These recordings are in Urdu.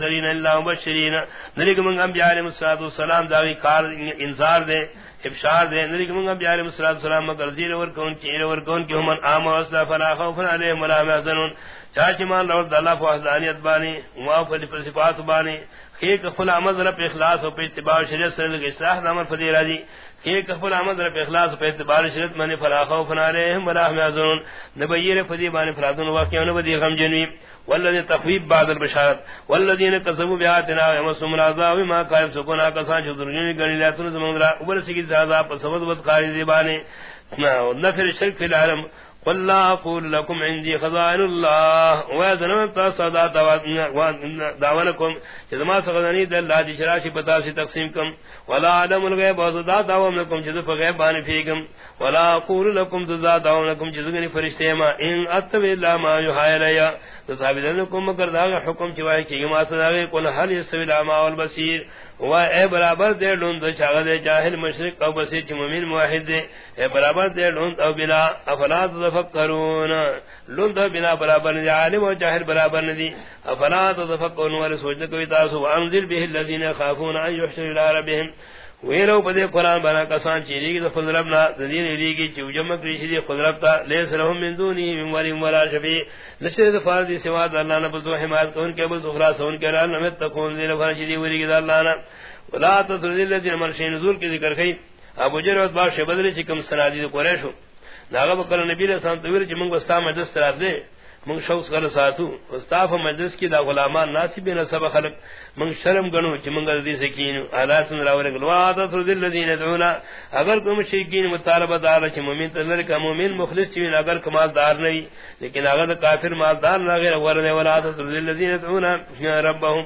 المرسلین الا مبشرین۔ نریک من انبیاء علیہ الصلوۃ والسلام داوی کار انذار دے، ابشار دے۔ نریک من انبیاء علیہ الصلوۃ والسلام مگر زیر ور کون کی ور کون کی، ہم عام واسطہ فلا خوف علیہم ولا هم يحزنون چاچ مان رب اللہ فوحدانیت بانی موافق صفات بانی۔ ایک خلا عمل رب اخلاص و اتباع شریعت سے اصلاح عمل فدی راضی۔ ایک خلا عمل رب اخلاص و اتباع شریعت من فلا خوف علیہم ولا هم يحزنون نبیر فدی بانی فرادون واقعہ نبی غم جنوی۔ والذي تخويب بعد البشارت والذين كذبوا بآياتنا يمسهم العذاب ما كانوا يفسقون كسان شذرين غني لا تنزمون لا وبرسكي ذا ذا عذاب فسبب بدقاري زبانه نفر الشرك في العالم قل اقول لكم عندي خزائن الله. واذن تصدا دعوانكم. اذا ما سغني دل الله دي شراشي بتا سي تقسيمكم. ولا علم الغيب وزدا دعوانكم جذ فغيبان فيكم. ولا اقول لكم ذا دعوانكم جذ غني فرشتے ما ان اتب الا ما يحيى ليا تصابدنكم مگر دا حکم چوائے کہ ما سدا قل هل يستوي الاعمى والبصير. و اے برابر دے لون دو چاغ دے جاہل مشرق او بسی چ مومن موحد دے۔ اے برابر دے لون او بلا افلا تفکرون۔ لون دو بلا برابر دے عالم او جاہل برابر ندی۔ افلا تفکرون ور سوچ کوئی تا سبحان ذل به الذين يخافون ان يحشر الى ربهم ویلو پدے قرآن بنا کسان چیری کی دفل ربنا دین علی کی چیو جمع کریشی دی خود ربتا لیس رہم من دونی من ولی مولا شفی۔ نشتر دفار دی سواد اللہ نبل تو حمایت کون کے بل سخراس ان کے ران نمت تکون دی لفر چیدی ولی کی دا اللہ نا۔ ولا تطردی اللہ دی مرشی نزول کی ذکر خی ابو جروت باش بدلی چکم سنادی دی قریشو۔ ناغا بکر نبی رسان تویر چی منگ بستا مجلس تراف دے۔ من شوق غل ساتو استاف مجلس کی دا غلامان ناسب نہ سب خلق، من شرم گنو چ من گل دی سکین اعلی سن راول گلوا تا دل الذین دعونا اگر کوم شیکین مطالبہ دار چ مومن تنر کا مومن مخلص چ اگر کمال دار نہیں لیکن اگر دا کافر مال دار نہ غیر ور نے ولا تا تر دل الذین دعونا ربهم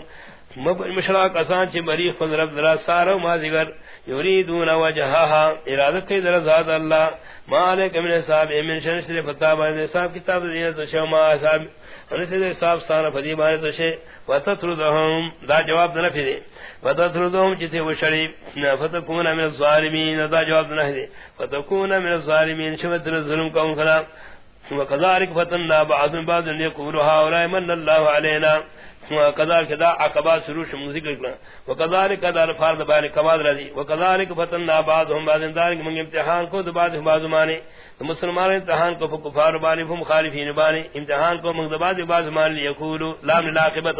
مشراق اسان چ بری خود رب درا سارو ما ذکر یریدون وجهها. ارادت کی در ذات اللہ مالک من صاحب من شن سے فتا بان صاحب کتاب دین تو شما صاحب ان سے صاحب ستانہ فدی بان تو شے. وتتردهم دا جواب نہ پھرے وتتردهم جتے وہ شری. فتكون من الظالمین. دا جواب نہ دے. فتكون من الظالمین. شمت ظلم قوم کلا وكذلك فتنا بعض بعض يقولها ولا من الله علينا شروع ذکر کرنا رضی بعضهم من امتحان کو بعض بعض مانے مسلمان امتحان کو کفار بانی ہم مخالفین بانی امتحان کو مغضبات بعض مان یقول لا من عاقبت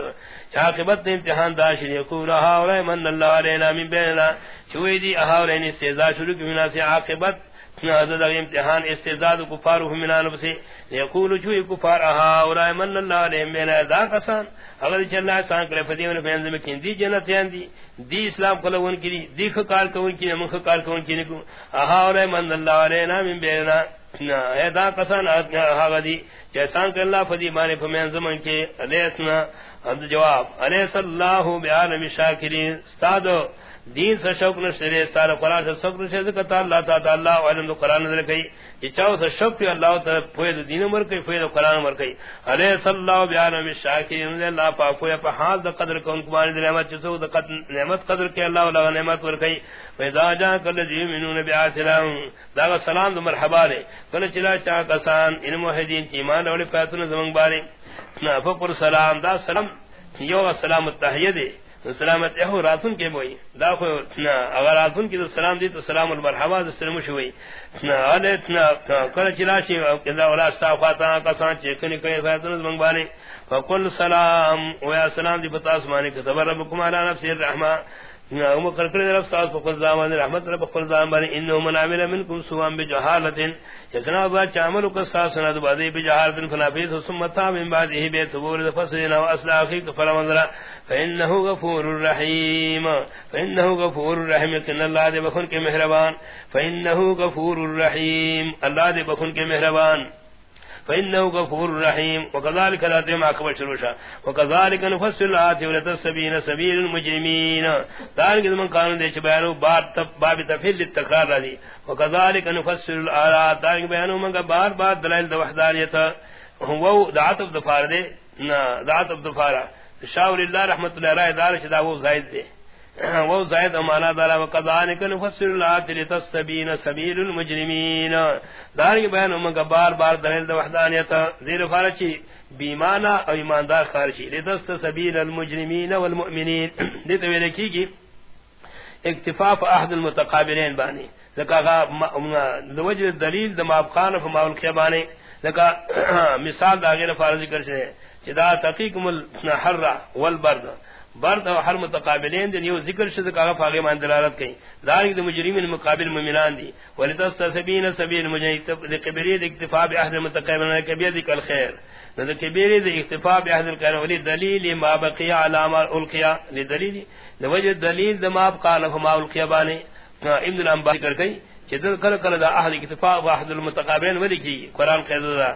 عاقبت امتحان داش یقول ها اور من الله علينا من بيننا. شوی دی اها اور ان استعزاء شروع کی بنا سے عاقبت نازل امتحان استعداد کفار من نفسه یقول جو کفار اها اور من اللہ علیہ من ذا قسان اگر چلا سان کرے فدیون فینز میں کین دی جنت یان دی اسلام کلون کی دی کار کون کی من کار کون کی کو اها اور من اللہ علیہ من بینا اے ذا قسان اها دی جیسان کہ اللہ فدی مانے فمن زمن کے، علیہ جواب، علیہ اللہ بعالم شاکرین استاد دین سے شوق نہ شری سارا قران سے شوق نہ زکات اللہ تعالی اللہ علم قران نظر کئی۔ یہ چاو سے شوق اللہ تعالی پوی دین مر کئی پوی قران مر کئی۔ علیہ صلی اللہ بیان میں شاکرین اللہ پاک پوی پہ حال دا قدر کون کو دی نعمت چسو دا نعمت قدر کہ اللہ ولا نعمت ور کئی۔ فیضا جا کل جی منون بیا سلام دا سلام دا مرحبا دے۔ کل چلا چا کسان ان موحدین ایمان اور فاتن زمان بارے۔ نا فقر سلام، دا سلام یو سلام التحیہ دے۔ سلامت اہو راتن کے بوئی۔ دا خو نا اگر راتن کی تو سلام دی، تو سلام المرحبا دا سلام شوئی نا آلیت نا کل چلاشی کذا اولا استافاتا کسان چیکنی کئی فیتنز منگبانی فقل سلام ویا سلام دی، بتا بتاس مانی کتبر ربکم علا نفسی الرحمہ۔ نعم کرکر رب ساس فقل زامان رحمت، رب قل زامان انہو من عمل منکم سوان بجہالت یکنا با اچھا چامل کا ساس ند بعدی بجہالت فنافیس سمتا من بعده بیت بول فسنا واصلاح فیک فرمندرا فانه غفور الرحیم فانه غفور الرحیم کہ اللہ دے بخن کے مہربان۔ فانه غفور الرحیم اللہ دے بخن کے مہربان۔ فإنه غفور رحيم، وكذلك لا تم أكبر شروشا وكذلك نفصل الآيات ولتسبين سبيل المجرمين. ذلك من قانون ديش بيانو، باب تفهيل للتقرار رضي. وكذلك نفصل الآيات، ذلك بيانو من بار بار دلائل دو وحدانية. هو دعاتف دفار دي دعاتف دفار شاور الله رحمت الله رائع دارش دا وہ زائد دے وہ زائد امانہ دارا وقذالک نفسر الایات لتستبین سبیل المجرمین۔ دار بیان ہم کا بار بار دلیل دا وحدانیت، زیر فارچی بیمانہ اور ایماندار خارشی لتست سبیل المجرمین والمؤمنین۔ دیتے ہوئے لکھی کی اکتفاف احد المتقابلین بانی۔ لکا وجہ دلیل دم افخان فما الخیبانی لکا مثال دا غیر فارضی کر سے چدا تقیقم الحر والبرد۔ برد او ہر متقابلین دین یو ذکر شد کا فاغی مان دلالت کئ ذالک دے مجرمین مقابل مومنان دی ولتستسبین سبیل مجید لقبری دے اکتفاء باہل متقابلین کبیر دی کل خیر. نہ کبیر دے اکتفاء باہل الکرم ولی دلیل ما بقی علامہ القیا لدلیل لوجہ دلیل دے ما قال فما القیا بانی ابن الانبار کر گئی چدل کل کل دا احد اکتفاء واحد المتقابلین ولی کی قران قید دا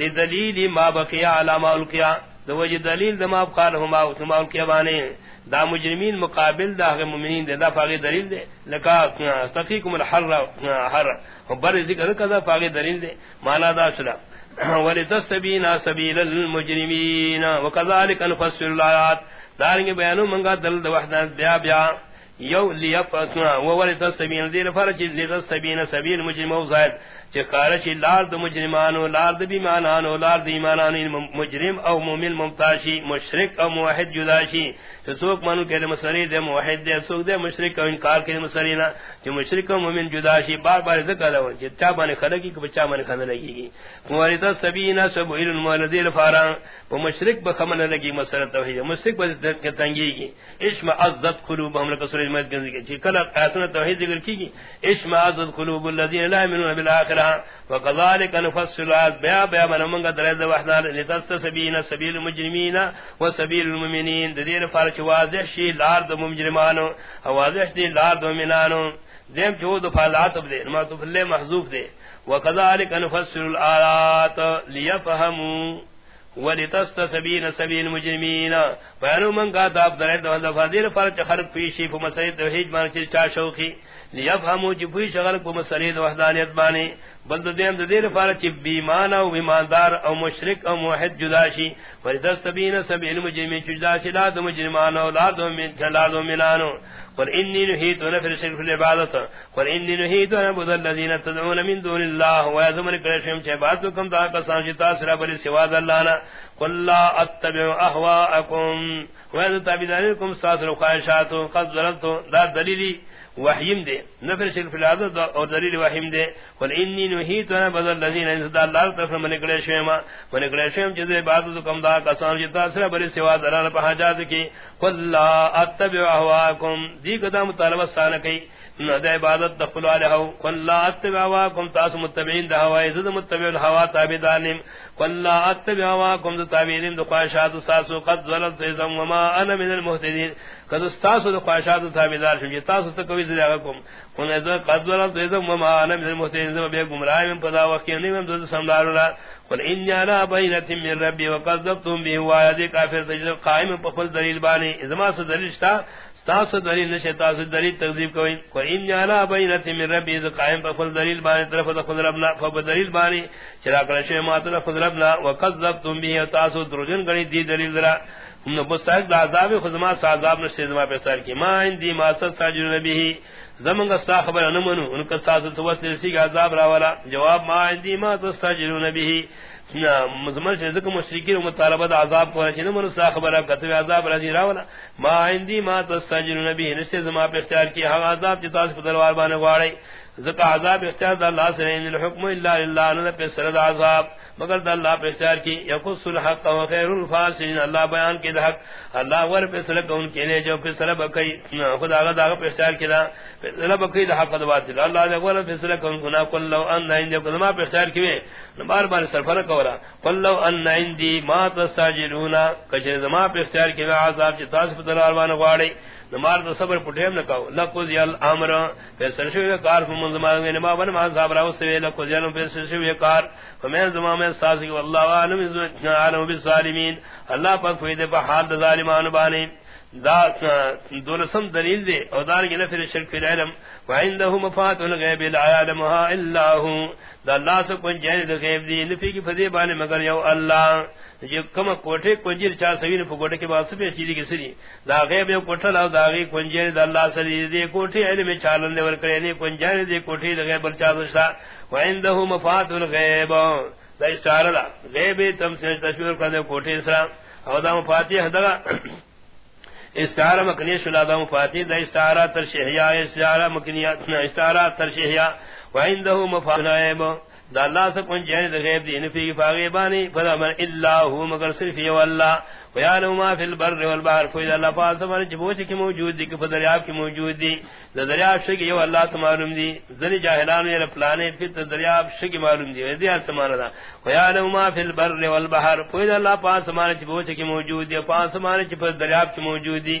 لدلیل ما بقی علامہ القیا. دو دلیل دما قال ہما ثم کے بانے دا مجرمین مقابل دا غیر مومنین دے، دا فاغی دلیل دے۔ لکا تقیکم الحر، حر بر ذکر کذا فاغی دلیل دے۔ مانا دا سلا ولتستبین سبیل المجرمین وكذلك نفسر الایات دارنگ بیانو منگا دل دا وحدان بیا بیا یو لیفتنا وولتستبین دیر فرچ لیتستبین سبیل مجرم زائد چکارچ لار د مجرمانو، لار د بیمانانو، لار د ایمانانو مجرم او مومن ممتاشی، مشرک او موحد جداشی. تو سوک منو کہ مسری دے موحد دے سوک دے مشرک او انکار کہ مسرینا جو مشرک او مومن جداشی، بار بار ذکر لو چا بنے خلقی کہ بچا من کھن لگی گی. موارد سبینا سب ال المولدین فارا مشرک بخمن لگی مسر توحید. مشرک بس تنگی گی. اسم عزت قلوب ہم لک سورہ مد گنز کی کلا ایتن توحید ذکر کی گی؟ اسم عزت قلوب الذین لا یؤمنون بالآخرہ وكذلك نفصل الآيات بیا بیا من منگا وحدان لتست سبیل المجرمین و سبیل المؤمنین. دیر فارچ واضح شی لار دو مجرمانو واضح شی لار دو منانو دیم جو دو فالات دے، نما تو محذوف دے. وكذلك نفصل الآيات ليفهموا سبیل المجرمین. من کا داب فرچ خرق پیشی فمسید توحید مان چا شوقی. لیفهمو جبوی شغل کو مسرید وحدانیت بانی بل دیم دیر فارچ بیمان او ایماندار او مشرک او موحد جداشی ولدست بین سبیل مجرمی جداشی لا دو مجرمان او لا دو من لا دو منانو قل انی نهیت نفر شرک فی العبادت. قل انی نهیت نبود الذین تدعون من دون اللہ و یزمن کرشم چه باتکم دا قسان شتا سرا بلی سواد اللہ نا. قل لا اتبع احواءکم. و یزمن تابدانکم ساسر خواہشاتو، قد ظلتو دا دلیلی وحیم دے. نفر شرف العادت اور دلیل وحیم دے. قل انی نحیت وانا بدل لذین انسدا اللہ طرف من اکڑے شویما من اکڑے شویم چیزے عبادت کم دا کسان جتا سر بری سوا دران پا حجات کی. قل لا اتبع احواکم. دی قدام مطالبہ سانکی دا عبادت دخل علیہ قل لا اتبع احواکم تاس متبعین دا ہوائی زد متبع الحوا تابدانیم قل لا اتبع احواکم دا تابدین دا خواہشات ساسو قد ظلت ازم وما انا من المحتدین قد استاسو دا خواہشات تابدار شم جتاسو تکوی زدیاغکم قل ازم قد ظلت ازم وما انا من المحتدین زم بے گمراہ من پدا وقی نیم دو سمدار اللہ قل ان جانا بینت من ربی وقد ضبتم بھی دی کافر تجرب قائم پفل دلیل بانی ازما سے دلیل شتا تاس دلیل نشے تاس دلیل تکذیب کوئی کو ان جانا بینت من ربی ذ قائم بفل دلیل بانی طرف خود ربنا فب دلیل بانی چرا کر شے ما طرف خود ربنا وکذبتم به تاس درجن گنی دی دلیل ذرا ہم مستحق دا عذاب خدما سا عذاب نشے زما پہ سر کی ما اندی ما ست تاجر نبی زمنگا سا خبر نہ منو ان کا ساز توسل سی عذاب را والا جواب، ما اندی ما تستاجر نبی مزمن چې ذکر مشرکین او مطالبه د عذاب کو رچنے من سا خبر اب کتب عذاب راځي راولا ما عندي ما تستجر نبی نشه زما په اختیار کې، هغه عذاب چې تاسو په دروازه باندې گواڑی ذکر عذاب اختیار دا اللہ سے ان الحکم الا للہ، نہ پہ سرد عذاب۔ مگر دا اللہ پہ اختیار کی، یقص الحق و خیر الفاسین اللہ بیان کی دا حق۔ اللہ ور پہ سلک ان کے لیے جو پہ سلب کئی۔ خدا غدا پہ اختیار کیا پہ سلب کئی دا حق باطل۔ اللہ دے ور پہ سلک ان گنا کل لو ان عند قدما پہ اختیار کیے بار بار سرفر کورا قل لو ان عندي ما تستاجرون۔ کجے زما پہ اختیار کیا عذاب چ تاس پہ دلال وان گواڑی نمار تو صبر پٹھیم نہ کہو لکو ذل امر پھر سرشو کار، فمن زمان میں نما بن ما صاحب راو سے لکو ذل پھر سرشو کار۔ فمن زمان میں ساز کی والله عالم عالم بالظالمین۔ اللہ پاک فیدے پہ حال ظالمان بانی دا دولسم دلیل دے او دار کی نفر شرک فی العلم وعنده مفات الغیب لا یعلمها الا هو۔ دا اللہ سے کنجین دا غیب دی نفی کی فضیبانے مگر یو اللہ۔ جو کم کوٹے کنجیر چاہ سوین پا کوٹے کے بعد سبی چیزی کی سری دا غیب یو کوٹا لاؤ دا غیب کنجین دا اللہ سری دے کوٹے علم چالن دے ورکرے کنجین دے کوٹے دا غیب چاہ دشتا وعنده مفات الغیب. دا اشتار دا غیب تم سے تشویر کردے کوٹے سرا او دا مفاتیح دا استعارہ مکنی شلا دا مفاتی دا استعارہ ترشیحیا استعارہ مکنی استعارہ ترشیحیا وعندہو مفاتی دا اللہ سے کن جہنی دا غیب دی انفی فاغیبانی فدا من اللہ ہو مگر صرف یو اللہ ویعلم ما فی البر والبحر فید اللہ فاسمان جبوچ کی موجود دی کف دریاب کی موجود دی۔ دریاب شکی یو اللہ تو دی۔ ذنی جاہلان ویر پلانے فیت دریاب شکی معلوم دی۔ ویدی آسمان دا۔ ویعلم ما فی البر والبحر فید اللہ فاسمان جبوچ کی موجود دی۔ فاسمان جب دریاب کی موجود دی۔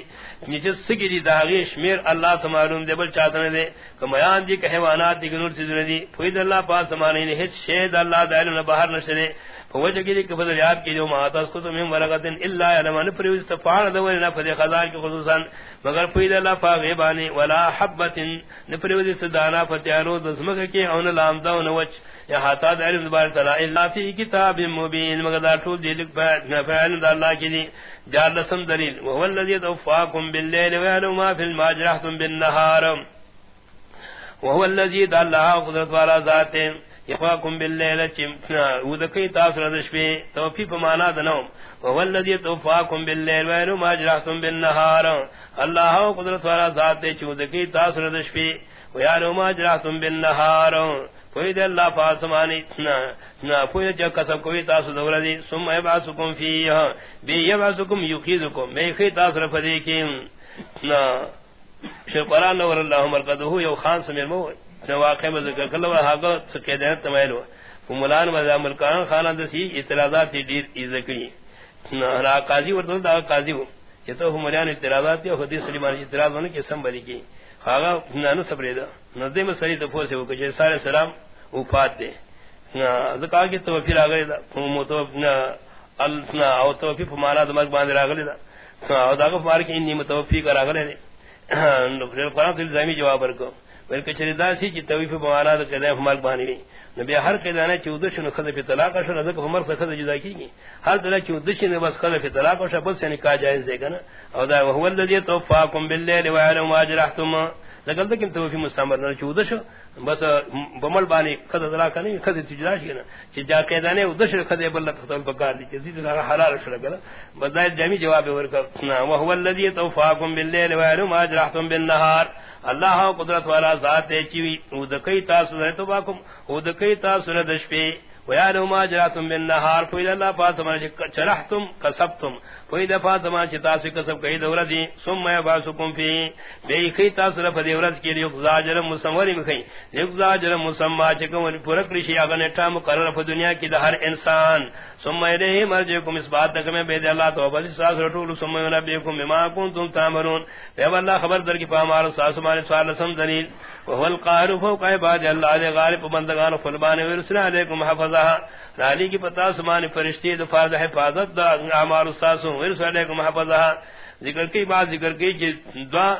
نیچے سکی دی داغی شمیر اللہ تو دی، بل چاہتنے دے کمیان دی، کہ حیوانات دی گنور سیدنے دی فید اللہ فاسمان ہیچ شید اللہ دا علم بہر نشدے فوجہ کی دی، کہ فضلیات کی جو مہاتاس کتو من ورقتن اللہ علم ان پر استفار دورنا فضی خزان کی خصوصا، مگر فید اللہ فاغیبانی ولا حبت نفر استدانا فتیارو دسمک کی اون لامدہ ونوچ یا حتا دا علم دبار تعالی اللہ فی کتاب مبین، مگر دا طول دی لکھ فعلم دا اللہ کی دی، جار لسم دلیل وهو الذي توفاكم بالليل ويعلم ما في الماجرحتم بالنهار وهو الذي دل الله قدرت والا ذاته یخواکم باللیل چمتنا ودکی تاثر دشپی توفی پمانا دنوم ووالذی توفاکم باللیل ویرو ماجرحتم بالنہار اللہ قدرت والا ذات دے چودکی تاثر دشپی ویارو ماجرحتم بالنہار پوید اللہ فاسمانی نا پوید جو قسم کوئی تاثر دور دی سم عباسکم فیہ بی یباسکم یقیدکم بی خی تاثر فدیکیم نا شکران نور اللہ مرکدہو یو خان سمیر موت واقع میں ذکر کر لو ہاگو سکے دے تمائل ہوا مولان وزا ملکان خانہ دسی اعتراضات دیر ذکری نا قاضی ورتو دا قاضی ہو یہ تو مولان اعتراضات ہے حدیث سلیمان اعتراض ہونے کے سم بری کی. خاگا نہ سبرے دا نظم سری دفو سے کہ سارے سلام وفات دے نا ذکا کہ تو پھر اگے دا مو تو نا النا او تو پھر دماغ باندھ را گلے دا او دا کو مار کے انی متوفی کرا گلے نو پھر قران دل زمین جواب ورکو بلکہ چریدا سی کی تویف بوانا دا کدے ہمال بانی نبی ہر کدانے چودش نو خذ فی طلاق شو رزق عمر سے خذ جدا کی ہر دل چودش نے بس خذ فی طلاق شو بس سے نکاح یعنی جائز دے گا نا او دا وہ الذی توفاکم باللیل و علم واجرحتم لگل تک تو فی مستمر نہ چودش بس بمل بانی خذ طلاق نہیں خذ تجرا شی نا چ جا کدانے ودش خذ بل تختل بکار دی چیز دا حلال شو لگا بدای جمی جواب ورکا۔ و هو الذی توفاکم باللیل و یعلم ما جرحتم بالنهار اللہ ہاں قدرت والا ذات ہے چوی او دکئی تاسو ہے توباکم او دکئی تاسو ہے دشپی۔ ویالو ما جراتم من نهار فوید اللہ فاتما چرحتم، کسبتم۔ فوید فاتما چتاسو کسب کئی دورا دی سم یباسکم فی. بی خی تاسو رفا دی ورد کی لیوک زاجر مسموری مخی لیوک زاجر مسمع چکم پورک رشی اگر نٹا مقرر فا دنیا کی دا ہر انسان. سم ایدہی مرجکم اس بات تک میں بید اللہ تو بلی ساس رٹول سم ینبیکم بما کنتم تامرون. بیب اللہ خبر در کی پامار ساس مانی سوال لسم دلیل. وهو القاهر فوق عباد اللہ دے غالب بندگان فلبان ورسل علیکم حفظها رالی کی پتا سمان فرشتی دو فرض حفاظت دا اعمال استاسوں ورسل علیکم حفظها ذکر کی بات ذکر کی جی دعا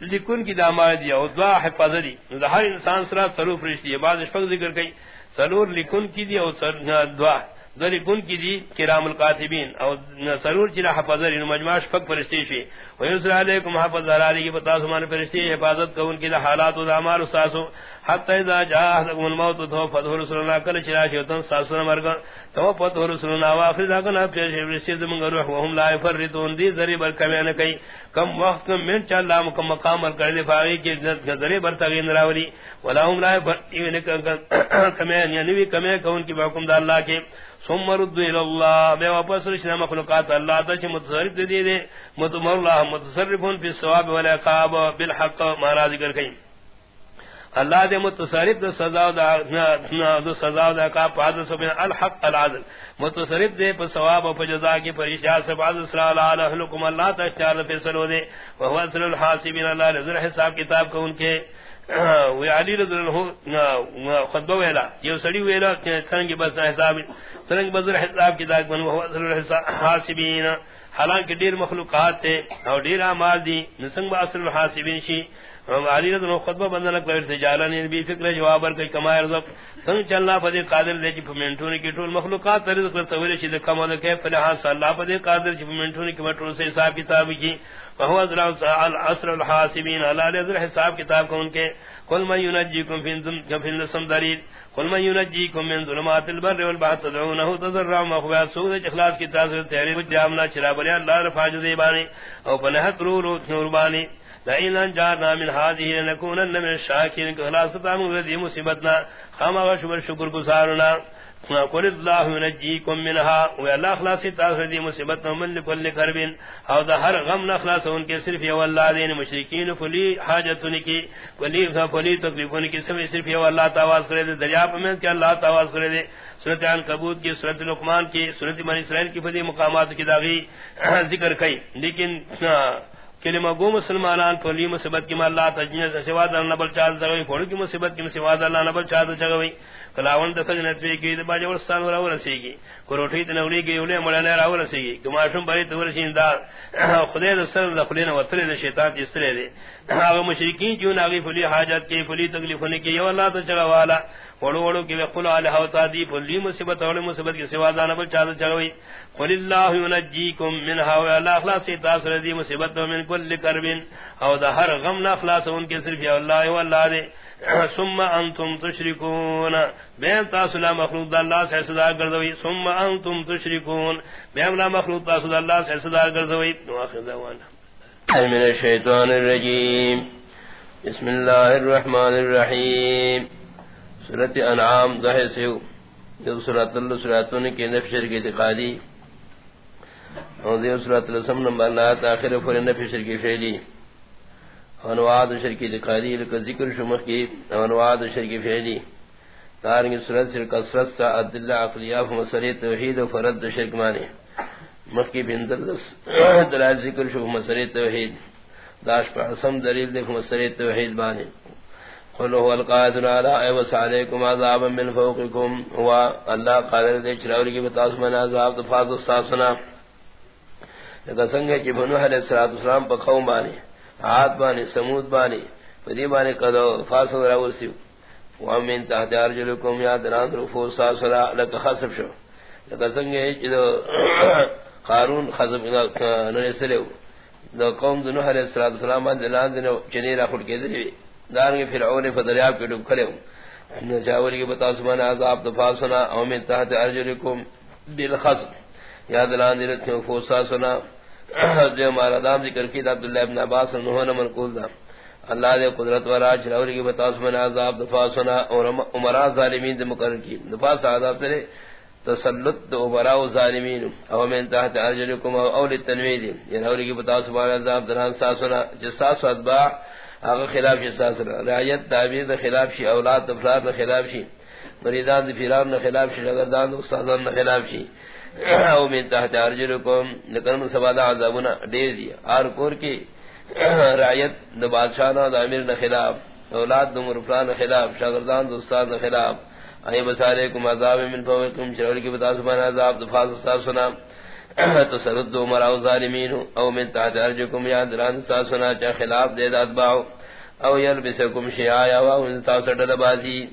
لکن کی دامار دیا اور دعا حفاظت دی. ہر انسان سرا سرور فرشتی ہے بعض اشفق ذکر کی سرور لکن کی دی اور دعا. ذری گن کی دی، کرام القاتبین اور سرور چلا حفظر ان مجمعش فق فرشتی شی و یسر علیکم حفظ علی کی بتا سمان فرشتی حفاظت کو ان کی حالات و اعمال استاسو حتی اذا جاء الموت تو فذو رسولنا کل چلا شیطان ساسن مرگ تو فذو رسولنا واخر ذاکن اپ فرشتی زمن روح وهم لا يفرطون دی ذری بر کمن کئی کم وقت من چا اللہ مکم مقام کر دے فاوی کی ذری بر تغین راولی ولا هم لا يفرطون کمن یعنی کمن کون کی حکم دا اللہ کے ثم رد الى الله بے واپس رشنا مخلوقات اللہ تا چ متصرف دے دے متمر اللہ متصرفون فی الثواب والعقاب بالحق ما را ذکر کہیں اللہ دے متصرف دے سزا و دے سزا و دے عقاب پاد سبن الحق العدل متصرف دے پر ثواب و جزا کی پریشان سے بعد صلی اللہ علیہ وسلم اللہ تا چار فیصلو دے. وہ اصل الحاسبین اللہ رضی حساب کتاب کو ان کے. وی علی رضی اللہ خطبہ ویلا. یہ سڑی ویلا سرنگی بس حساب سرنگی بس حساب کی داک من وہ اصل حاسبین حالانکہ دیر مخلوقات تے اور دیر اعمال دی نسنگ با اصل الحاسبین شی علی رضی خطبہ بندن کر سجالن بھی فکر جواب کر کما رزق؟ سن چلنا پدی قادر دے چ منٹوں کی ٹول مخلوقات رزق سویل شی کما دے کہ فلاح اللہ پدی قادر چ منٹوں کی مٹول سے حساب کتاب کی وهو العصر الحاسبین علی رضی حساب کتاب کو ان کے کل من ينجيكم في النسم دلیل. قل من ينجيكم من ظلمات البر والبحر تدعونه تضرعا وخفيا سورة اخلاص کی تاثر تحریر یعنی وجامنا چرا بلیا اللہ رفاج زیبانی او پنہت رو رو نوربانی لئن انجارنا من هذه لنكونن من الشاكرين اخلاص تامو رضی مصیبتنا. خاما شکر شکر گزارنا. قل اللہ ينجيكم منها. و اللہ مصیبت من لكل کرب او ہر غم ان کے صرف یو اللہ دین مشرکین فلی کی. ولی فلی کی سب صرف یو اللہ کرے دے دریا میں کہ اللہ کرے دے سورۃ عنکبوت کی سورۃ لقمان کی سورۃ بنی اسرائیل کی فدی مقامات کی داغی ذکر کئی لیکن کلمہ گو مسلمانان کو لی مصیبت کی اللہ تجنیز سواد اللہ نبل چاہتا جگوی پھوڑ کی مصیبت کی سواد اللہ نبل چاہتا جگوی کلاون دفت نتوی کی، دبا جو ورستان ورہو رسی گی کروٹی تنوری کی اولی ملانے رہو رسی گی کماشم بری تورشین دار خدای دستر دخلین وطر دا شیطان تیسترے دے آغا مشرکین چون آغی فلی حاجت کی فلی تکلیف کی، یو اللہ تو چگوالا وڑو وڑو کی وقل علیہ وطادی فلی مصیبت اولی مصیبت کی سواد اللہ نبل چاہتا جگوی قل اللہ ینجیکم منها و اللہ اخلاص سے تاثر دی مصیبت من کل کرب او دا ہر غم نہ اخلاص ان کے صرف اللہ و اللہ دے۔ ثم انتم تشركون بین تاسلا مخلوق اللہ سے صدا گردوی ثم انتم تشركون بین مخلوق تاسلا اللہ سے صدا گردوی واخر دعوانا۔ من الشیطان الرجیم۔ بسم اللہ الرحمن الرحیم۔ سورۃ انعام دہ سے جو سورۃ اللہ سورۃ کے نفشر کی اعتقادی۔ اور دیو سورۃ الاسم نمبر 9 آخر پر نفی شرکی فعلی۔ انواد شرکی ذکری لک ذکر شمخ کی انواد شرکی فعلی۔ تارنگ سورۃ سر کثرت کا ادلہ عقلیہ مسئلہ توحید و فرد شرک معنی۔ مخکی بندر دلائل ذکر شو مسئلہ توحید۔ داش پر اسم دلیل دیکھ مسئلہ توحید معنی۔ قل هو القادر على ايوس عليكم من فوقكم. هو الله قادر دے چراوی کی بتاس من عذاب تو فاض لگا سنگے چی بنو علیہ السلام پا قوم بانی، عاد بانی، سمود بانی فدی بانی قدو فاسو راوسیو وامین تحت ارجلکم یا دران رفو ساسرا لکا خصف شو. لگا سنگے چی دو قارون خصف نرسلیو دو قوم دنو علیہ السلام دلان دنو چنی را خود کے دارنگی فرعون فدریاب کے ڈب کھلیو نجاوری کی بتا سبحانہ عذاب دفاع دفاسنا اومین تحت ارجلکم بالخصف یا دلان دلت فوسا سنا۔ جو مارا دام ذکر کی عبداللہ ابن عباس، انہوں نے منقول دا اللہ دے قدرت ورا چراوری کی بتاس من عذاب دفاع سنا۔ اور عمراء ظالمین دے مقرر کی۔ دفاع عذاب ترے تسلط دے عمراء ظالمین او من تحت ارجلکم او اول التنوید یعنی اولی کی بتاس من عذاب دران سا سنا۔ جسا سو اتباع اگر خلاف شی سا سنا رعیت تعبیر دے خلاف شی اولاد دفلار دے خلاف شی مریدان دے فیران دے خلاف شی لگردان دے استادان دے خلاف شی او من تحت ارجلکم لکنم سبادا عذابنا دیر دیا آر کور کی رعیت دا بادشاہنا دا امیر نا خلاف، اولاد دا مرفلان دا خلاف شاگردان دا استاد نا خلاف. ای بسالیکم عذاب من فوقکم چرور کی بتا سبان عذاب دا فاس استاد سنا تسرد دو مراو ظالمین او من تحت ارجلکم یا دران استاد سنا چا خلاف دید اتباو او یلبسکم شیعایا واو انتا سٹل بازی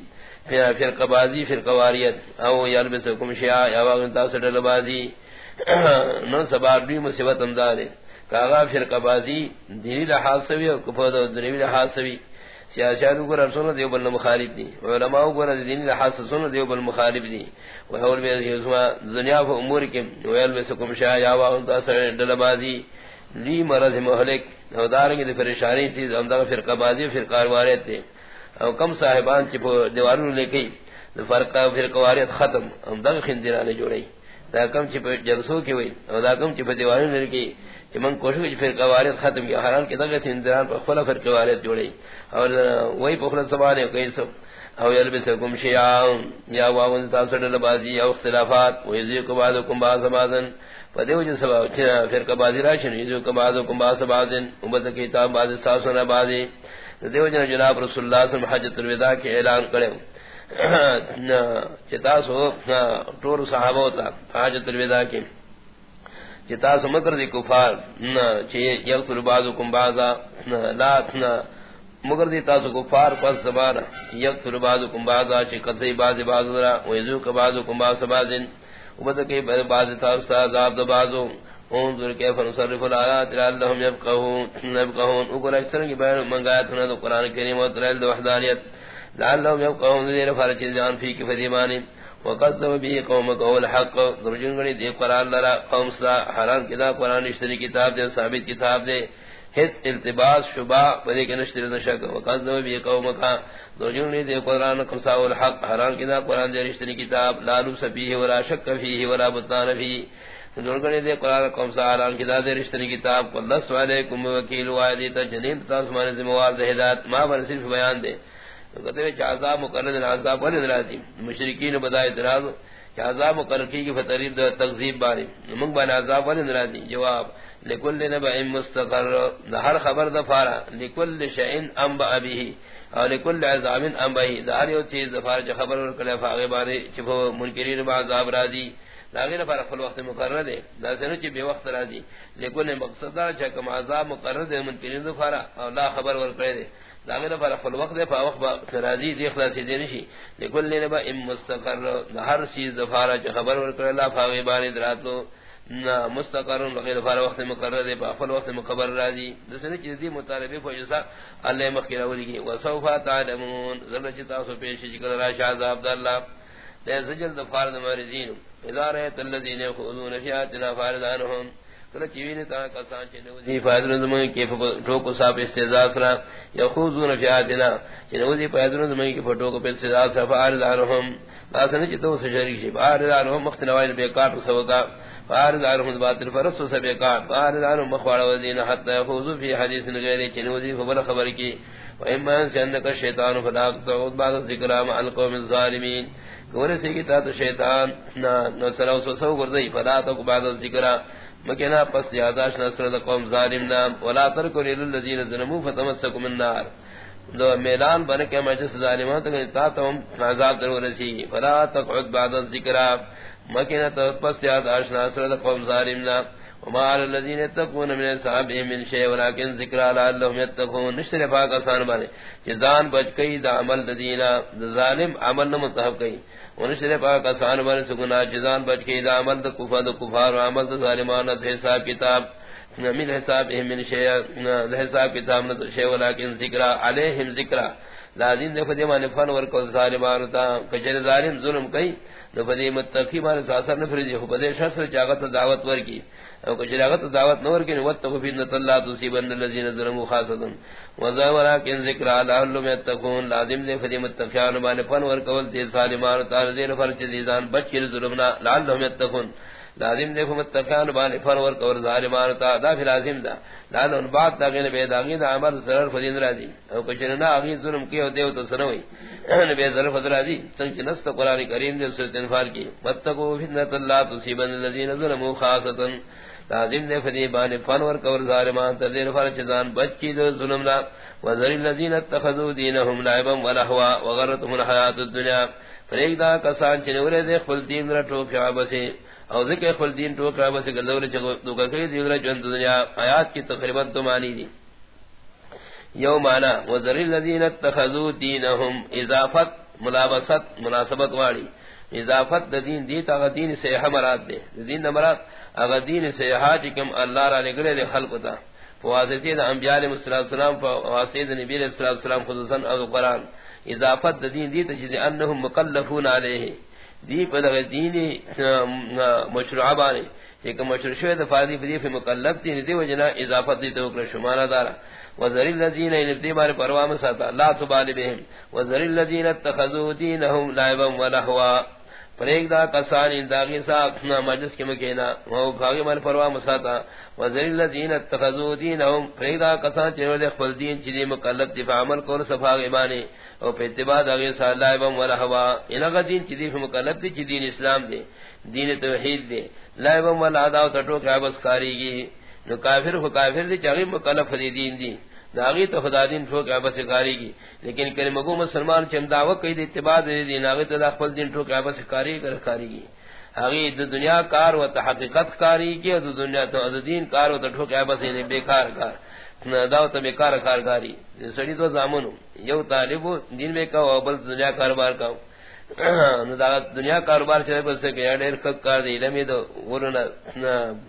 پھر قبازی پھر قواریت او یلبسکم شیعا یا واغن تاسر لبازی نو سبار بھی مصیبت امدارے کاغا پھر قبازی دینی لحاظ سوی او کفاد و دنیوی لحاظ سوی۔ سیاسیانو کو رسولہ دیو بل مخالب دی۔ علماء کو دینی لحاظ سنو دیو بل مخالب دی۔ وحول بی ازما دنیا فا امور کم ویلبسکم شیعا یا واغن تاسر لبازی لی مرض محلک او دارنگی دی پریشانی تھی امدار پھر قبازی پھر قارواریت تھی او کم صاحبان چ دیواروں لے گئی فرق پھر قواریت ختم، ہم دغ خندرانے جوڑی دا کم چ جلسو کی ہوئی، او دا کم چ دیواروں لے گئی کہ من کوشش پھر قواریت ختم کیا۔ حرام کہ دغ خندران پر خلا پھر قواریت جوڑی اور وہی پخلا سبانے کئی سب او یلبسکم شیعا، یا واون تاسد لبازی او اختلافات، و یزیکم بعضکم بعض بعضن. فدیو جو سبا پھر قبازی راشن یزیکم بعضکم بعض بعضن. امت کتاب بعض ساسونا بعضی دیو جن جناب رسول اللہ صلی اللہ علیہ وسلم حجت الوداع کے اعلان کرے چتا سو ٹور صحابہ ہوتا حجت الوداع کے جتا سمکر دی کفار. نہ چے یغفر بعضکم بعضا. لا نہ مگر دی تاسو کفار پس زبان یغفر بعضکم بعضا چے قطعی بعض بعض را ویزو ک بعضکم بعض بعضن. وبد کے بعض تاسو عذاب دو بعضو. انظر کیف نصرف الآیات لعلهم يبقون يبقون اوپر اکثر کی بیان منگایت ہونا تو قرآن کریم و ترائل دو وحدانیت. لعلهم يبقون دیر فارچ جان فی کی فدیمانی وقدم به قومك اول حق. درجن گنی دی قران لرا. قوم سا حرام کتاب قران اشتری کتاب دے، ثابت کتاب دے. ہت التباس شبا بڑے کہ نشتر شک وقدم به قومك درجن گنی دی قران قوم سا اول حرام کتاب قران دے اشتری کتاب، لا لو سبیہ ولا شک فیہ ولا بطان فیہ۔ درجن گنی دی قران قوم سا حرام کتاب دے اشتری کتاب قل علیکم وکیل وعدی تجنین تاسمان ذمہ وار ہدایت، ما بر صرف بیان دے۔ کہتے ہیں عذاب مقرر عذاب ولد راضی۔ مشرکین بدائے اعتراض، کہ عذاب مقرر کی فتریب تکذیب بانی۔ من بان عذاب ولد راضی، جواب۔ لکل نبع مستقر. ہر خبر دفارا لکل شئن انبع به اور لکل عذاب انبع دار یو چیز دفار جو خبر ورکلے فاغی بانی چفو منکرین با عذاب راضی لاغیر پر خپل وقت مقرر دے. دا سنو چی بے وقت راضی لیکن مقصد دا چکم عذاب مقرر دے منکرین دفارا اور لا خبر ورکلے دے. داغیر پر خپل وقت دے پا وقت با راضی دی خلاصی دے نشی. لکل لینے با ام مستقر ہر چیز دفارا چا خبر ورکر اللہ فاغی بانی دراتو. نا مستقر لغیر فار وقت مقرر دے پا وقت مقبر راضی دسنے چیز دی مطالبی کو جسا اللہ مخیر اولی کی وصوفا تعلمون. ذرا چتا سو پیشی چکل راش عذاب دا اللہ دے سجل دفار دمارزین اذا رہت اللذین خودون فی آتنا فاردانہم چیوین تا کا سان کسان چنوزی فائدن زمان کی ٹوکو صاحب استعزاز را یخوزون فی آتنا چنوزی فائدن زمان کی ٹوکو پر استعزاز را فاردانهم لاسن چتو سشریک شی فاردانهم مختنوائن بیکار سوکا فاردانهم باطل فرسو سبیکار فاردانهم مخوار وزین حتی یخوزو فی حدیث غیر چنوزی فبل خبر کی. وإما سأنك الشيطان فلا تعود بعض الذكرى مع القوم الظالمين کورے سے کی تا تو شیطان نہ سلو سو سو گردئی فلا تو بعض الذكرى مکنا پس یاداش نصر قوم ظالم نام. ولا ترکو للذین ظلموا فتمسکوا من النار دو میدان بن کے مجلس ظالمان تک تا تم عذاب در رسی. فلا تقعد بعد ذکرام الذکر مکنا پس یاداش نصر قوم ظالم نام وما على الذين يتقون من الصحاب من شيء ولكن ذكر لعلهم يتقون نشتر پاک آسان بانے جزان بچ کئی، دا عمل دینا. دا ظالم عمل نہ متحب کئی. ونشر پاک آسان بن سکنا جزان بچ کے اذا عمل دا کفا دا کفار و عمل دا ظالمان دا حساب کتاب. من حساب من شیع دا حساب کتاب نہ شیع ولیکن ذکرہ علیہم ذکرہ لازم دے فدی مانے فن ورکو ظالمان تا. کچھر ظالم ظلم کئی نو فدی متقی مانے ساسر نفرزی خبدے شخص چاگت دعوت ور کی او کچھر آغت دعوت نور کی نوتقو فی نت اللہ تصیبن اللذین ظلمو خاصدن وذا ولكن ذکر لعلهم يتقون، لازم نے فدی متقیان بان فن ور قول تے ظالمان تعالی دین فرچ دیزان بچیر ظلمنا لعلهم يتقون لازم نے متقیان بان فن ور ظالمان تعالی دا پھر لازم دا. لان ان بعد تا کہ بے داغی دا عمل سرر فدین راضی او کچھ نہ اگی ظلم کیو دیو تو سنوی نبی ظرف راضی سنچ نست قران کریم دے سورۃ انفال کی. متقوا فتنۃ اللہ تصيبن الذين ظلموا خاصتا لازم دے فدی بان فن ور کور ظالمان تذیر فر چزان بچ کی دو ظلم لا وذر الذين اتخذوا دينهم لعبا ولهوا وغرتهم الحیات الدنيا. فریق دا کسان چنورے دے خپل دین را ٹوک بسے او ذکر خپل دین ٹوک بسے گلور چگو دو کئی دی را چند دنیا آیات کی تقریباً تو معنی دی یو معنی وذر الذين اتخذوا دينهم اضافت، ملابست، مناسبت والی اضافت دین دی تا دین سے ہمرات دے دین نمرات اگر دین سے حاج کم اللہ را لگرے دے خلق تا فواسطی دا انبیاء علیہ السلام فواسطی دا نبی علیہ السلام خصوصا او قرآن. اضافت دین دی تجد انہم مقلفون علیہ دی پا دا دین مشروع بانے چکہ مشروع شوئے دا فاردی فدی فی مقلب تین دی وجنا اضافت دی توکر شمانا دارا وذر الذين يلبدي یعنی بار پروا مساتا لا تبال بهم. وذر الذين اتخذوا دينهم لعبا ولهوا پریک دا کسان انداغی سا اپنا مجلس کے مکینا وہ بھاگی من پروا مساتا وزر الذین اتخذو دینہم پریک دا کسان چنور دے خفل دین چلی مکلب دفع عمل کور صفاق ایمانی او پہ اتباع داغی سا اللہ ابم ورحوا دین چلی فی مکلب دی چی دین اسلام دے دین توحید دے لائبم والعدا و تٹو کعبس کاری گی نو کافر خو کافر دی چاگی مکلب دی دین دی. داغی تو خدا دین ٹھوک ابس کاری کی لیکن کہ مگو مسلمان چم دعوت کئی دی اتباع دے دی ناغی تو خپل دین ٹھوک ابس کاری کر کاری کی اگی د دنیا کار و تحقیقت کاری کی د دنیا تو دین کار و ٹھوک ہے بس یعنی بیکار کار. داو تو بیکار کار کاری سڑی تو زامنو، یو طالب دین میں کا بل دنیا کاروبار کا دنیا کاروبار چلے بس کہ ڈیر کار دی لمی دو ورنا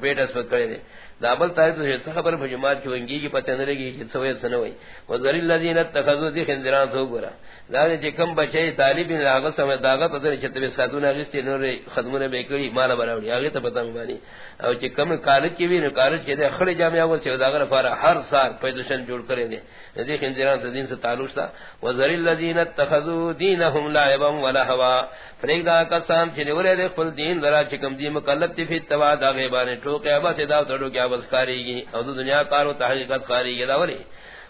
بیٹ اس کرے دے دابل طالب تو خبر بجماعت کی ونگی کی پتہ نہ لگی کہ سوے سنوئی وذل الذین اتخذوا ذی خنزران تو برا دار چ کم بچے طالب نے اگ سمے داغا پتہ چت بے ساتون اگستی نور خدمت نے بیکڑی مال براوی اگے تو پتہ مانی او چ کم کالج کی بھی نو کالج کے دے خڑے جامع او سے داغا فار ہر سال پیدشن جوڑ کرے دے ذی خنزران دین سے تعلق تھا وذل الذین اتخذوا دینهم لعبا ولهوا فریدا کسان چ نورے دے فل دین ذرا چ کم دی مکلف تی فی توا داغے بانے ٹوکے با سے دا تڑو کیا بس کاری گی او دنیا کارو تحقیقت کاری گی دا ولی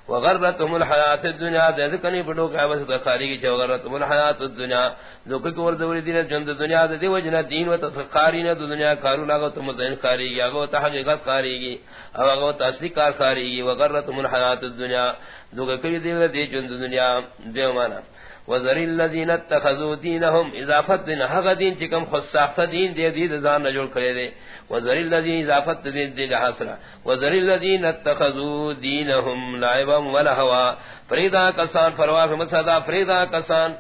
وغرتهم الحیات الدنیا، دے پڑو کہ بس تخاری کی جو غرتهم الحیات الدنیا۔ جو کہ ور دوری دین جند دنیا دے وجنا دین و تخاری نہ دنیا کارو لگا تم دین کاری یا اگو تحقیقت کاری گی او اگو تصدیق کار کاری گی۔ وغرتهم الحیات الدنیا۔ جو کہ دی دے جند دنیا، دیو مانا۔ وذری الذین اتخذوا دینهم اضافت دین حق دین چکم خود ساخت دین دے دی زان نہ جوڑ کرے دے وذری الذین اضافت دین دے حاصلہ وذری الذین اتخذوا دینهم لعبا ولهوا فریدا کسان فروا مسدا فریدا کسان.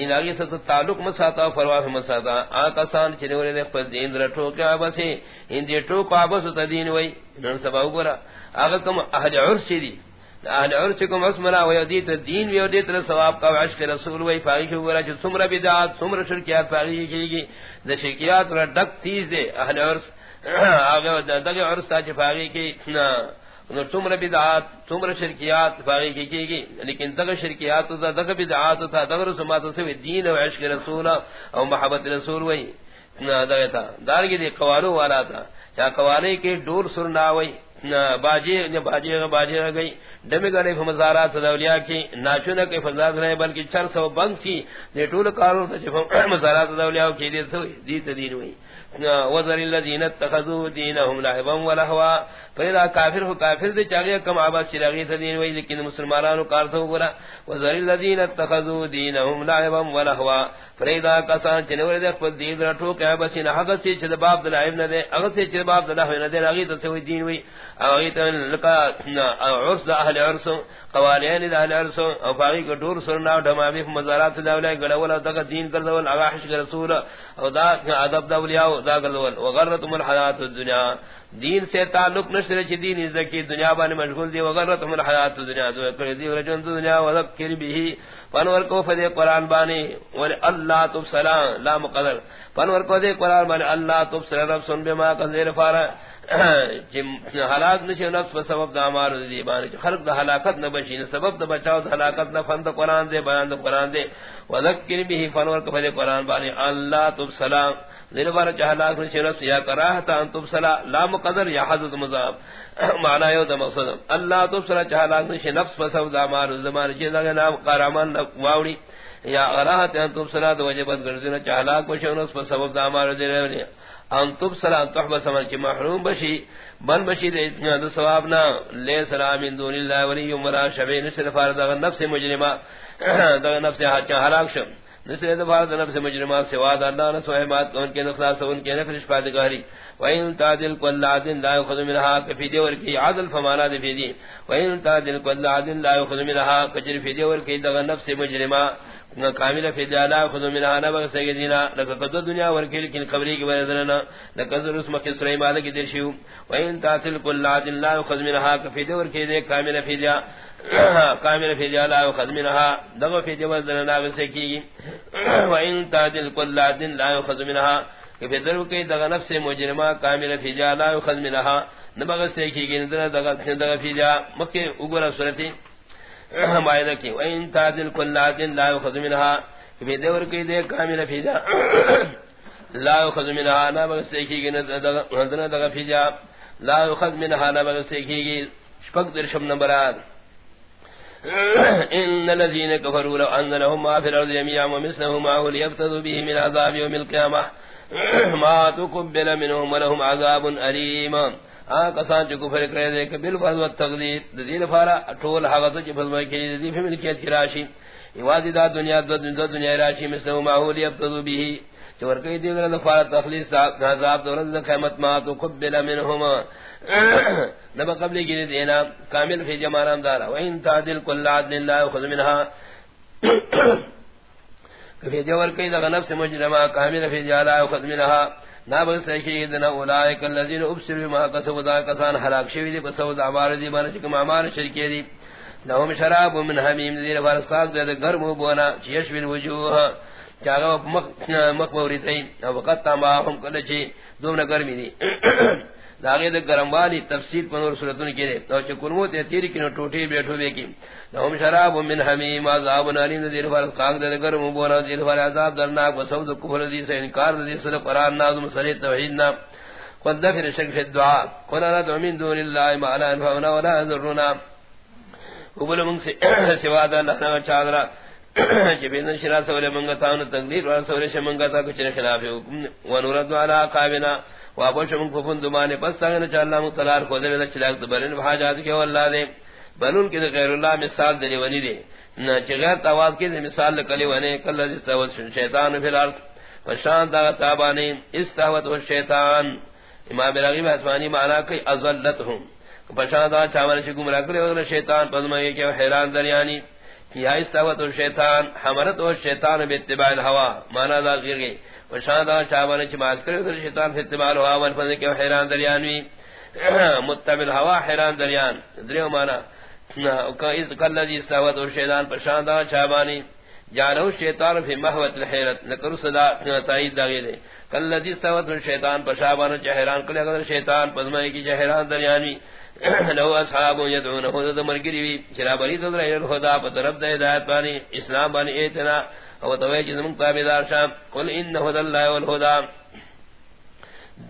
ان اگے سے تو تعلق مساتا فروا مساتا آ کسان چنورے دے پر دین رٹھو کیا بس ان دی ٹو پابس تدین وئی نن سبا گورا اگر کم اہل عرش دی؟ اہل عرشکم اسمنا و یدیت دین و یدیت ثواب کا عشق رسول و فاغی کو ورا سمر بدعات سمر شرکیات فاغی کی گی ذ شرکیات را ڈک تیز دے اہل عرش۔ اگے دغه عرش تا فاغی کی نو سمر بدعات سمر شرکیات فاغی کی کی گی لیکن دغه شرکیات تا دغه بدعات تا دغه رسومات سے دین و عشق رسول او محبت رسول و نہ تا دارگی دی قوالو والا تھا۔ چا قوالی کے ڈور سرنا وئی باجی باجی باجی گئی۔ ڈمی گنے مزارات دولیا کی ناچونا کے فضاد رہے بلکہ چر سو بنگ سی نے ٹول کارو مزارات دولیا کی دے سو، دیت دین ہوئی۔ وذر الذين اتخذوا دينهم لعبا ولهوا فإذا كافر هو كافر دے، چاگے کم آباد شرعی دین وئی لیکن مسلمانانو کار تو گرا وذر الذين اتخذوا دينهم لعبا ولهوا فإذا کسان چنور دے خپل دین رٹو کہ بس نہ حق سے چھ باب دل علم نہ دے، اگر سے چھ باب دل نہ دے، اگے تو دین وئی اگے تو لکا عرس اہل عرس قوالین دا الارس او فاقی کو دور سرنا دمامی مزارات داولا گڑولا تک دین کر دول اواحش رسول، او دا ادب داولیاء دا گڑول وغرتم الحیات الدنیا۔ دین سے تعلق نشر چ دین از کی دنیا بان مشغول دی وغرتم الحیات الدنیا۔ دو کر دی رجن دنیا، وذکر به پنور کو فدی قرآن بانی ول اللہ سلام لا مقدر. پنور کو دے قرآن بانی اللہ تب سلام رب سن بما قدر فارا. حلاق نشی نفس پر سبب دا مار دی بان خلق دا حلاقت نبشی سبب دا بچاو دا حلاقت نفن دا قرآن دے، بیان دا قرآن دے. وذکر بھی فنور کو فدی قرآن بانی اللہ تب سلام دین بار چہلاک نشے نفس یا کراہتا ان تبصرا لا مقدر یا حضرت مذاب معنی یو دا مقصد اللہ تبصرا چہلاک نشے نفس پر سبب دا مار زمان جے دا نام قرامان واوڑی یا غراہت ان تبصرا دو وجبت گرزنا چہلاک بشو نفس پر سبب دا مار دے ان تب سلا تحب سمن کی محروم بشی، بن بشی دے اتنا دو ثوابنا لے سلام من دون اللہ ولی ولا شبی نسل فارد اگر نفس مجرمہ دغ نفس حاچا حلاک شم نسل فارد نفس مجرمہ سواد اللہ نسو احمد ان کے نخلاص ان کے نفس پادگاری۔ وَإِن تَعْدِلْ كُلَّ عَدْلٍ لَا يُخَذُ مِنْهَا كَفِي دِيَوَرْ كِي فَمَانَا دِفِي وَإِن تَعْدِلْ كُلَّ عَدْلٍ لَا يُخَذُ مِنْهَا كَجِرْ فِي دِيَوَرْ دَغَ نَفْسِ مُجْرِمَا کامل فی دالا خذ من انا بغ سیدنا لك دنیا ور کی لیکن قبری کی وجہ لك رس مکھ سورہ کی درشیو وان تاتل کل عاد لا خذ منها فی دور کی دے کامل فی کامل فی دالا خذ منها دغ فی جو ذنا بغ سکی وان تاتل کل عاد لا خذ منها، کہ در کی دغ نفس مجرمہ کامل فی دالا خذ منها نبغ سکی گن دغ دغ فی دیا مکہ وګرا سورتی مائدہ کی و وین تعدل کل عدل لا یخذ منها، کہ دور کی دے کامل فیجا لا یخذ منها نا بغسی کی گن دغ دغ فیجا لا یخذ منها نا بغسی کی گی. شپک درشم نمبرات ان الذين كفروا لو ان لهم ما في الارض جميعا ومثله معه ليفتدوا به من عذاب يوم القيامه ما تقبل منهم ولهم عذاب اليم کسان جو کفر کرے دے کہ بالفضل والتقدیر دین فارا ٹول حقت جو فضل کی دی ملکیت کی راشی. یوازی دا دنیا، دو دنیا راشی مثل معول یبتدو به. چور کئی دیگر دفار تخلیص عذاب دورت قیمت ما تو قبل منہما نبا قبل گیری دینا، کامل فی جمارام دارا. وین تعدل کل عدل اللہ خذ منها. فی جور کئی دغا نفس مجرما، کامل فی جالا خذ منها. نابل سیشیدنا اولائک اللذین ابسر بما قصو دا کسان حلاک شوی دی بسو دا عبار دی بانا چکم عمار شرکی دی. لهم شراب من حمیم، دی فارسقاق دی گرم و بونا چیشوی الوجوہ چاگا مقبوری تی وقت تاماہم کل چی دومنا گرمی دی داغے دے گرم والی تفسیر پنور صورتوں کی دے تو چکرمو تے تیری کی نو ٹوٹی بیٹھو بے کی لهم شراب من حمیم، عذاب نالیم دیر فارسقاق دی گرم و بونا دیر فار عذاب درناک و سود کفر دی سے انکار دی صدق قرآن نازم صلی توحیدنا قد دفر شک فی الدعا قل ندعو من دون اللہ ما لا انفعنا ولا انذرنا قبل من سوا دا اللہ چادرہ جبین شرا سولے منگا تاون تقدیر اور سولے شمنگا تا کچھ خلاف حکم ونورد علی قابنا وابش من کفن دمانے پس تاگن چا اللہ مطلار کو دل چلاک بلن بحاجات کے واللہ دے۔ بلن کی غیر اللہ مثال دلی ونی دے۔ نہ چغیر تواز کی مثال لکلی ونی کل استوت شیطان فی الارض۔ فشان دا تابانی استوت الشیطان امام رغیب اسمانی معنی کئی ازلتهم پشان دا چاوان چی گمراہ کرے وغیر شیطان پدمائی کہ حیران دریانی۔ یا استوت الشیطان حمرت الشیطان باتباع الہوا مانا دا غیر گئی پشان دا چاوان چی ماز کرے وغیر شیطان فی اتباع الہوا وان پدمائی کہ حیران دریانوی متبع الہوا، حیران دریان۔ دریو مانا اس کلذی استوت الشیطان پشان دا چاوانی جانو شیطان فی محوت الحیرت نکر صدا تائید دا غیر کلذی استوت الشیطان پشابان چہران کلے اگر شیطان پدمائی کی چہران دریانوی لو اصحاب يدعونه ذو مرغري شراب لي تدر الى الهدى بطرف هدايت باني اسلام باني ايتنا او توجه من تابعدار شام، قل ان هدى الله والهدى.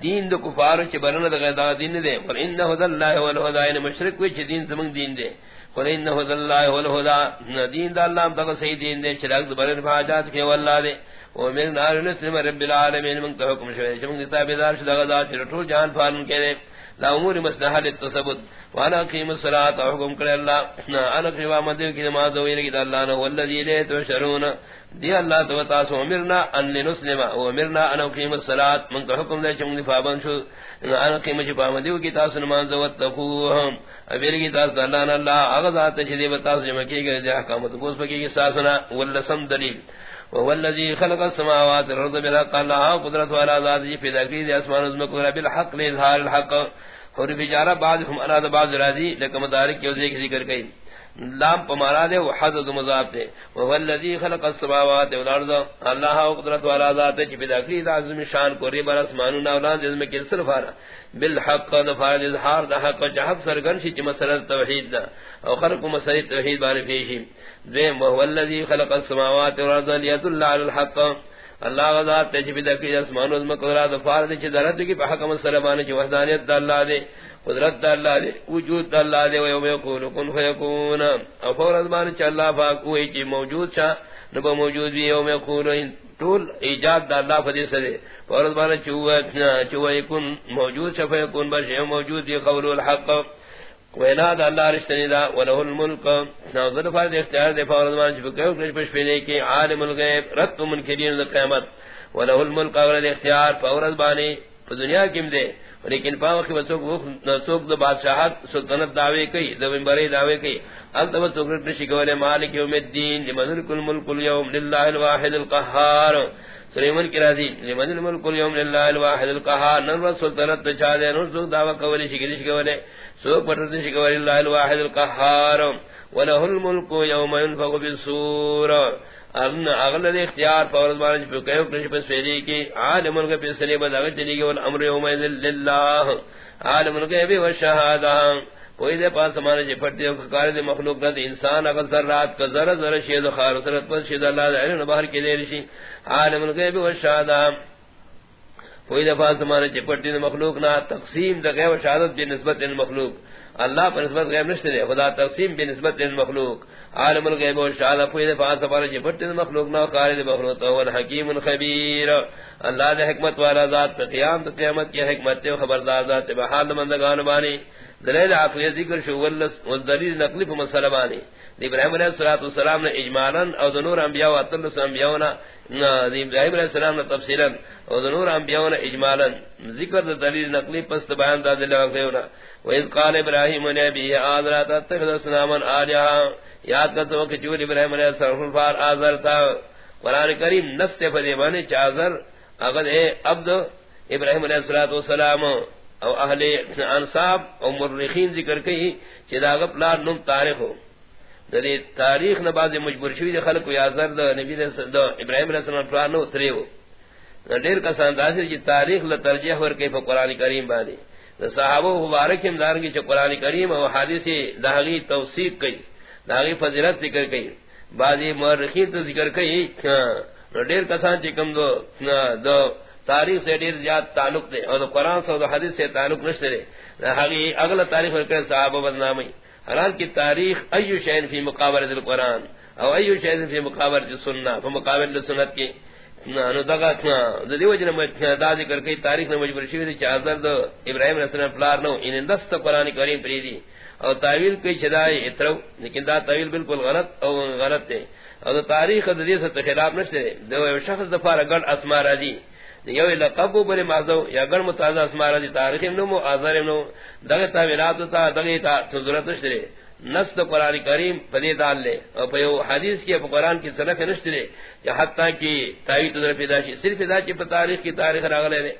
دین دو کفار چ برن د غدا دین دے پر ان هدى الله والهدى ان مشرک وچ دین زمن دین دے. قل ان هدى الله والهدى یعنی دین دا اللہ تک صحیح دین دے، چراغ برن حاجات کے والله دے. او من نار نسلم رب العالمین من حکم شوی چمن تابعدار شد غدا چرٹو جان فالن کے لا امور مسنحہ للتصبت وانا قیم الصلاة، حکم کرے اللہ. انا قیوہ مدیو کی نماز ہوئی لگی اللہ نو والذی لے تشرون دی اللہ تو تاسو امرنا ان لنسلم. او امرنا انا قیم الصلاة. من کا حکم دے چمگی فابن شو. انا قیم چپا مدیو کی تاسو نماز واتقوہم. ابیر کی تاسو اللہ اللہ اغزات چیدی بتاسو جمکی گئے، دے حکامت بوس پکی کی ساسنا واللسم دلیل. وهو الذي خلق السماوات والارض بالحق. الله قدرت والا ذات في ذكر اسمان الزمكور بالحق لإظهار الحق. اور بجارہ بعض ہم اراد بعض راضی لکہ مدارک کی ذکر ذکر کئی لام پمارا دے، وہ حضرت مضاف دے. وہ الذی خلق السماوات والارض اللہ قدرت والا ذات ہے پیدا کی عظیم شان کو ری بر اسمان و اولاد جس میں کل صرف ارا بالحق نفاذ اظہار دا حق. جہب سرگن شی مسئلہ توحید دا. او خلق مسئلہ توحید بارے پیشی. ذم وہ الذی خلق السماوات والارض لیدل علی الحق. اللہ غزات تجب دکی اسمان و قدرت فارد چ درت کی بحکم سلمان چ وحدانیت اللہ دے، قدرت اللہ دے، وجود اللہ دے، و یوم یکون کن فیکون. او فور ازمان چ اللہ پاک کوئی چ موجود چا نبا موجود بھی یوم یکون طول ایجاد دا اللہ فدی سے فور ازمان چ ہوا چ یکون موجود چ فیکون بش موجود دی قول الحق. وینا دا اللہ رشتنی دا ولہ الملک ناظر فرد اختیار دے فورزمان چھ فکر اکرش پش پینے کی عالم الغیب رد من کرین دا قیمت ولہ الملک اولد اختیار فورزبانی پا دنیا کم دے۔ لیکن پا وقت بسوک سوک دا بادشاہت، سلطنت دعوے کئی، دا منبری دعوے کئی۔ انت با سوک رکن شکول مالک یوم الدین لمنلک الملک اليوم للہ الواحد القہار۔ سلیمان کی راضی، لمن الملک اليوم للہ الواحد القہار۔ ننو سلطنت چاہ دے ننو سوک دعوے کولی شکلی شکولے سوک پتر شکور اللہ الواحد القہار ولہ الملک یوم ينفق بالسور اغن اغلد اختیار فورز بارج پر کہو کرش پر سویدی کی عالم ملک پر سلی بد اگر چلی گی والعمر یوم للہ عالم ملک بھی والشہادہ کوئی دے پاس سمانے جی پھٹی ہو کار دے مخلوق نہ انسان اگر ذرات کا ذرہ ذرہ شید خار سرت پر شید اللہ دے علم باہر کی دے رشی عالم ملک بھی والشہادہ کوئی دفعہ زمانے چپٹی نے مخلوق نہ تقسیم دا غیب شہادت بے نسبت ان مخلوق۔ اللہ پر نسبت غیب نشتے دے، خدا تقسیم بے نسبت ان مخلوق۔ عالم الغیب و شہادت کوئی دفعہ زمانے چپٹی نے مخلوق نہ قارد مخلوق تو الحکیم الخبیر اللہ دے حکمت والا ذات پہ قیام تو قیامت کی حکمت و خبردار ذات بحال مندگان بانی۔ دلیل عقلی ذکر شو ولس والدلیل نقلی فی مسلمانی دی ابراہیم علیہ الصلوۃ والسلام نے اجمالا او ذنور انبیاء و اطلس انبیاء دی ابراہیم علیہ السلام نے تفصیلا او ذنور انبیاء نے اجمالا ذکر دلیل نقلی پس بیان دا دلیل وغیرہ و اذ قال ابراہیم نبی آذر تتخذ اسناما الہا یاد کرتے کہ جو ابراہیم علیہ السلام فار آذر تھا قرآن کریم نست فدیبانی چازر اگر اے عبد ابراہیم علیہ الصلوۃ والسلام او اہل انصاب او مرخین ذکر کئی کہ داغت لا نم تاریخ ہو۔ دلی تاریخ نہ باز مجبور شوی دے خلق یا زر دا نبی دے دا ابراہیم علیہ السلام پلان نو ترے دیر کا سانداسی کی تاریخ ل ترجیح ور کئی قرآن کریم بانی صحابہ مبارک امدار کی قرآن کریم او حدیث داغی توثیق کئی داغی فضیلت ذکر کئی بعضی مورخین تو ذکر کئی دیر کسان چکم دو دو تاریخ سے دیر زیاد تعلق دے اور قرآن سے حدیث سے تعلق نشتے دے اگلا تاریخ ورکر صحابہ بدنامی حالان کی تاریخ ایو شین فی مقابل دل قرآن او ایو شین فی مقابل دل سننا فی مقابل دل سنت کی۔ نو دغا ذی وجہ میں دا ذکر کئی، تاریخ نے مجبور شوی چ حضرت ابراہیم علیہ السلام پلار نو ان دست قرآن کریم پریدی اور تعویل کوئی چدائے اترو، لیکن دا تعویل بالکل غلط او غلط ہے اور تاریخ حدیث سے خلاف نشتے دو شخص دفار گڑ اسماء راضی یو لقب بر مازو، یا گڑ متازہ اسماء راضی تاریخ نو مو اظہر نو دغه تعویلات تا، دغه تا ضرورت نشتے نص قرآن کریم پدی دال لے اور پیو حدیث کی قرآن کی صرف نشتے کہ حتی کی تعویل تو پیدا شی صرف دا کی تاریخ کی تاریخ راغلے دے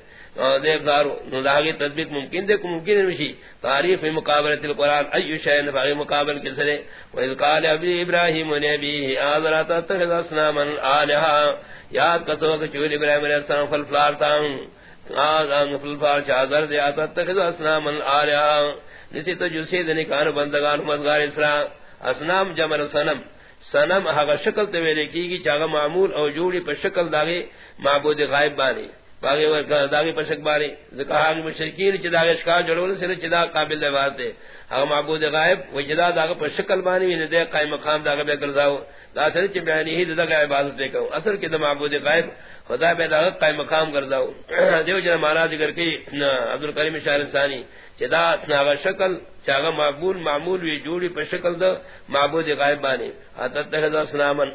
دیب دارو نو داغی تثبیت ممکن دے کو ممکن نشی تاریخ فی مقابلت القرآن، ایو شہن فاغی مقابل کے سرے وَإِذْ قَالَ عَبْدِ إِبْرَاهِيمُ نَبِيهِ آذَرَا تَتَّخِذَ أَصْنَامًا آلِهَا یاد کسو کہ چول ابراہیم علیہ السلام فل فلفلار تاں۔ آذان فلفلار چادر دے تتخذ أصناما آلِهَا جسی تو جسی دنی کانو بندگان مدگار اسلام اسنام جمر سنم۔ سنم اگر شکل تویلے کی گی چاگا معمول او جوڑی پر شکل داغی معبود غائب بانی باغی ورکا داغی پشک باری ذکا مشرکین چی داغی اشکال جڑول سے چی دا قابل دے۔ واسطے اگر معبود غائب و جدا داغی پر شکل بانی وی دے قائم مقام داغی بے کرزاو دا سر چی بیانی ہی دا عبادت دے کہو اصل کی دا معبود غائب خدا بے داغی قائم مقام کرزاو دیو جنا مانا ذکر کی عبدالکریم شاہر ثانی چی دا اگر شکل چاگا معبول، معمول وی جوڑی پر شکل دا معبود غائب بانی حتت تخذا سنامن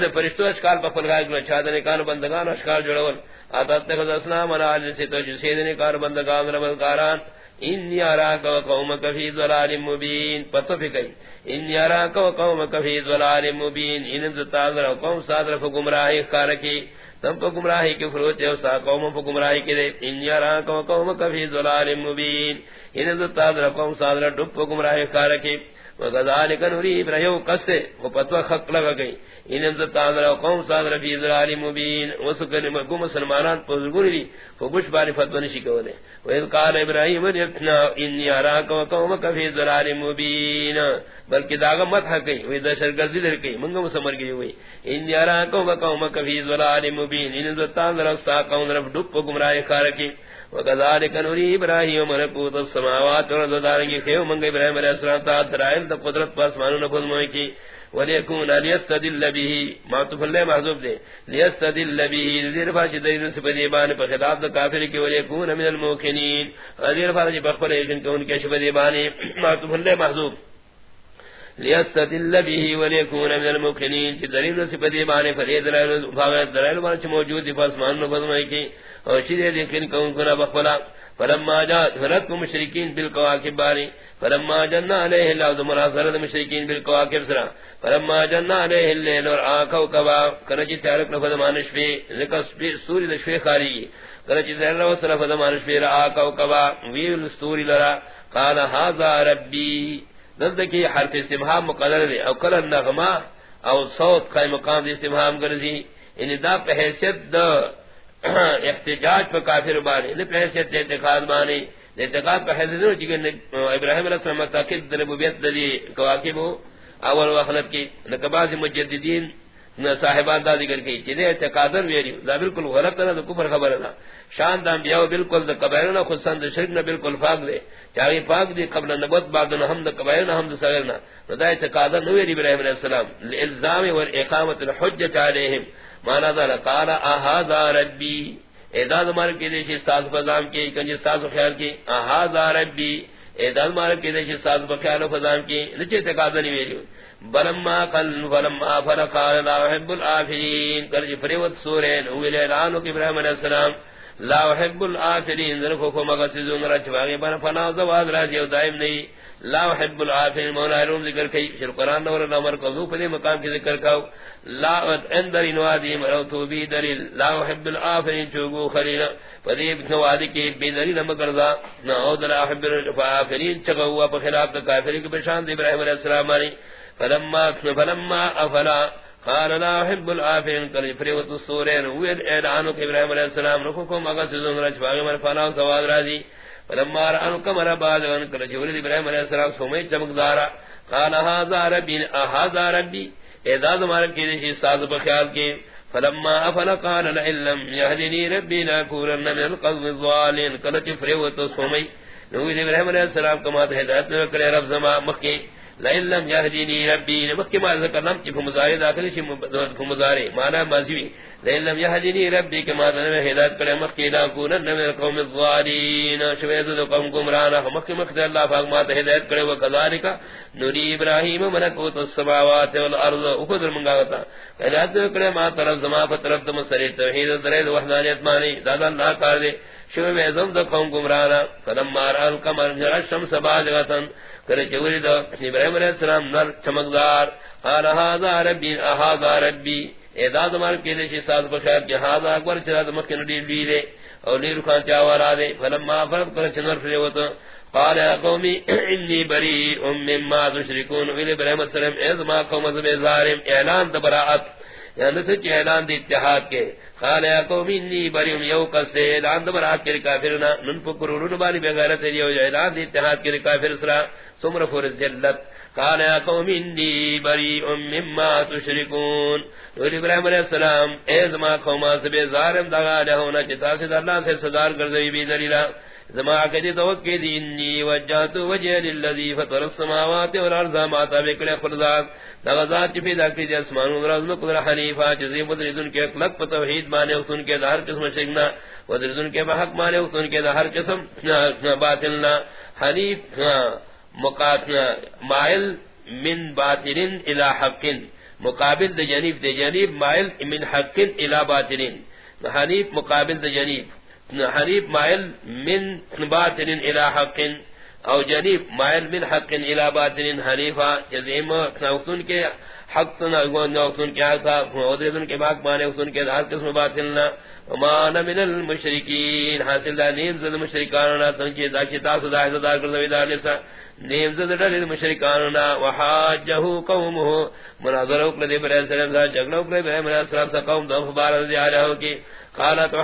دے فرشتو اشکال پا فلغائی کلو چاہدنے کان بندگان اشکال جڑول آتا تخذ اسلام علا جسی تو جسیدنے کان بندگان رمضکاران انی اراک و قومک فی ظلال مبین پتو فکر انی اراک و قومک فی ظلال مبین انم تازر و قوم سادر فا گمراہی اخکارکی تم پا گمراہی کی فروچے و سا قوم پا گمراہی کی دے. انی اراک و قومک فی ظلال مبین انم تازر و قوم سادر ڈپ پا گمراہی اخکارکی وغذالک نوری ابراہیو قصے لگا گئی قوم مبین وسکن مگو مسلمانان فبش نشی کولے قال ابراہیم ابنا فی مبین بلکہ داغا مدحا کئی وی دا شرگزی در کئی منگا مسمر گئی ہوئی انی اراک و فی مبین قوم رب ڈپ گمراہ خارکی وكذلك نري ابراهيم ملكوت السماوات والارض دارنگی خیو منگ ابراہیم علیہ السلام. تا درائل دا قدرت پاس مانو نفذ موئی کی. وليكون ليستدل به. ما تفل محذوب دے. ليستدل به. ذیر فاش دین سے بدیبان پر خلاف دا کافر کی. وليكون من الموقنين. ذیر فاش بخبر ایکن کہ ان کے شبدیبان ما تفل محذوب لیستدل به وليكون من الموقنين کہ دلیل سے بدیبان پر دلائل فاغت دلائل وچ موجود دی پاس مان نفذ موئی کی اور شیدے لیکن کہ ان کو فلما جاءت فرت مشرکین بالکواکب باری فلما جن علیہ اللہ ذو مناظرہ مشرکین بالکواکب سرا فلما جن علیہ اللیل اور آکو کبا کرچی تارک نفذ مانش فی ذکر سوری دشوی خاری کرچی تارک نفذ مانش فی آکو کبا ویل سوری لرا قال هذا ربی دلد کی حرف استمہام مقدر دے او کل النغمہ او صوت قائم مقام دے استمہام گرزی ان یعنی دا پہیسیت دا احتجاج پہ کافر بانی یعنی نے دے اعتقاد بانی اعتقاد پر حیثیت نو چکر ابراہیم علیہ السلام تاکید نبویت دی کواکبو اول وخلت کی نکباز مجددین صاحبان دا ذکر کی چیزے اعتقادر ویری دا بالکل غلط نہ، دا کفر خبر دا شان دا انبیاء بالکل دا قبائرنا خودسان دا شرک نا بالکل فاق دے. چاہی فاق دی قبل نبوت، بعد ہم دا قبائرنا ہم دا صغیرنا دا اعتقادر نو ویری ابراہیم علیہ السلام. لالزام والاقامت الحجت علیہم. مانا دا لقال احاذا ربی. اعداد مارک کے دیشی ساز فضام کی کنجی ساز خیال کی احاذا ربی. اعداد مارک کے دیشی ساز خیال فضام کی نچے تقاضا نہیں بلما قل فلما فرقال لا احب الافرین قال فریوت سورين اویل اعلانو ابراهيم عليه السلام. لا احب الافرین ذرفكم کو رجواغي رچواغی بنا فنا زواز راجي دائم نہیں لا احب العافین، مولا روم ذکر کئی شر قرآن نور الامر کو ذو پدے مقام کی ذکر کاؤ، لا اندر انوادی مروتو بی دلیل، لا احب العافین چوگو خلیل پدے نوادی کی بی دلیل مکرزا نعود لا احب العافین چگوا پا خلاف دا کافری کی بشاند ابراہیم علیہ السلام آنی، فلما فلما افلا، قال لا احب العافین کل فریوت السورین وید اعلانو کی ابراہیم علیہ السلام رکھو کم اگسزون رجفاغی من فلاو سواد رازی۔ فلما را ان کمر بعد ان کل جبريل جی ابراہیم علیہ السلام سومے چمکدارا قال هذا ربي هذا ربي اذا ذمر کی دی ساز بخیال کے فلما افل قال لئن لم يهدني ربي لاكونن من القوم الضالين کل چفرے تو سومے نو ابراہیم علیہ السلام کما ہدایت کرے رب زما مکی لئن لم يهدني ربي مکی ما ذکر نام کی مضارع داخل کی مضارع، معنی ماضی لئن لم يهدني ربي كما ذن ہدایت کرے مکی لا كونن من القوم الضالين شوید قوم گمراہ مکی مقد اللہ پاک ما ہدایت کرے، وکذالک نوری ابراہیم ملکوت السماوات والارض. اخذ منگاتا ہدایت کرے، ما طرف زما طرف تم سری توحید درید وحدانیت مانی دادا اللہ کار دے. شو میں زم دو قوم گمراہ فلما را القمر جرى الشمس باذغه کرے چوری دا ابراہیم علیہ السلام نر چمکدار. قال هذا ربي هذا ربي اذا زمر کے لیے ساز بخیر کہ اکبر چرا مکن دی دی دے اور لیر خان چاوارا دے فلما فرض کر چنر سے وہ قال يا قومي اني بريء مما تشركون ابراہیم علیہ السلام از ما قوم ظالم، اعلان براءت یعنی سچ اعلان دی اتحاد کے. قال یا قوم انی یو اعلان کے کافرنا. من بغیرت اعلان دی اتحاد کے کافر سرا. سمر فور ذلت قال یا قوم بری مما تشركون اور ابراہیم علیہ السلام، اے زما قوم سب ظالم دغا ہونا چتا سے اللہ سے صدار کر دی بھی دلیلہ زما کدی توکی دی انی وجہت وجہ للذی فطر السماوات والارض ما تابق لخلذات دغزات چی پیدا کی دی اسمان و راز مقدر حنیفہ چیزی مدرزن کے اطلق پا توحید مانے اختن کے دہر قسم شکنا ودرزن کے بحق مانے اختن کے دہر قسم باطلنا. حنیف مقاتنا مائل من باطلن الى حقن. مقابل دی جنیب دی جنیب مائل من حقن الى باطلن. حنیف مقابل دی جنیب. حریب مائل من باطن الى حق او جریب مائل من حق الى باطن حریفا جزیم نوتن کے حق نوتن کے حق ودربن کے باق مانے اتن کے دار قسم باطلنا وما من المشرکین، حاصل دا نیم زد مشرکاننا تنکی دا کتا صدا حضدار کرنوی دار لسا نیم زد وحاجہو قومہو مناظر اکل دی جگل اکل سا قوم دی آلہو کی، قالت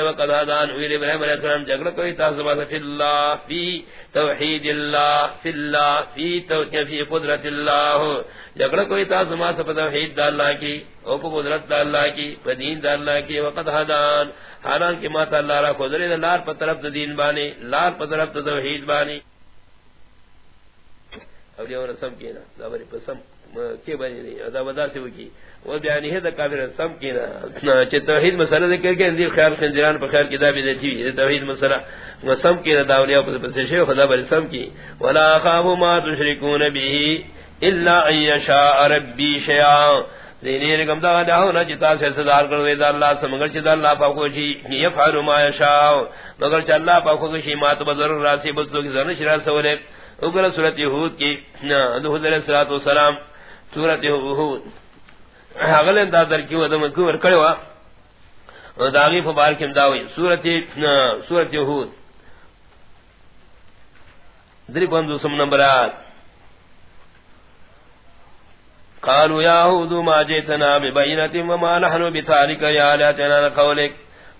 وقد السلام کوئی قدرت جگڑ کوئی تاسبا سب توحید اللہ کی، او قدرت اللہ کی دین اللہ کی، وقد هدان حالان کہ ما تعالی را قدرت اللہ پر طرف دین بانی، لار پر طرف توحید بانی رسم کینا. پسم کی بنی نہیں ادا ودا سے وہ بیان ہے کافر سم توحید مسئلہ ذکر کے خیال خنجران پر خیال کتاب توحید مسئلہ. سم پر خدا سم کی. ولا خاف ما تشركون به الا ان يشاء ربي شيئا دینی دا دا ہونا جتا سے صدار کر دے اللہ مگر چدا اللہ پاک کو جی یفعل ما یشاء. مگر چ اللہ پاک کو شی بزر راسی بزو کی زن شرا سورے اگر سورۃ یہود کی نہ حضرت علیہ الصلوۃ والسلام سورۃ یہود. اگلے دا در کیو ادم کو ور کڑوا داغی فبار کیم داوی سورۃ سورۃ یہود. دری بندو سم نمبرات قالوا يا هود ما جئتنا ببينة وما نحن بتارك يا لاتنا قولك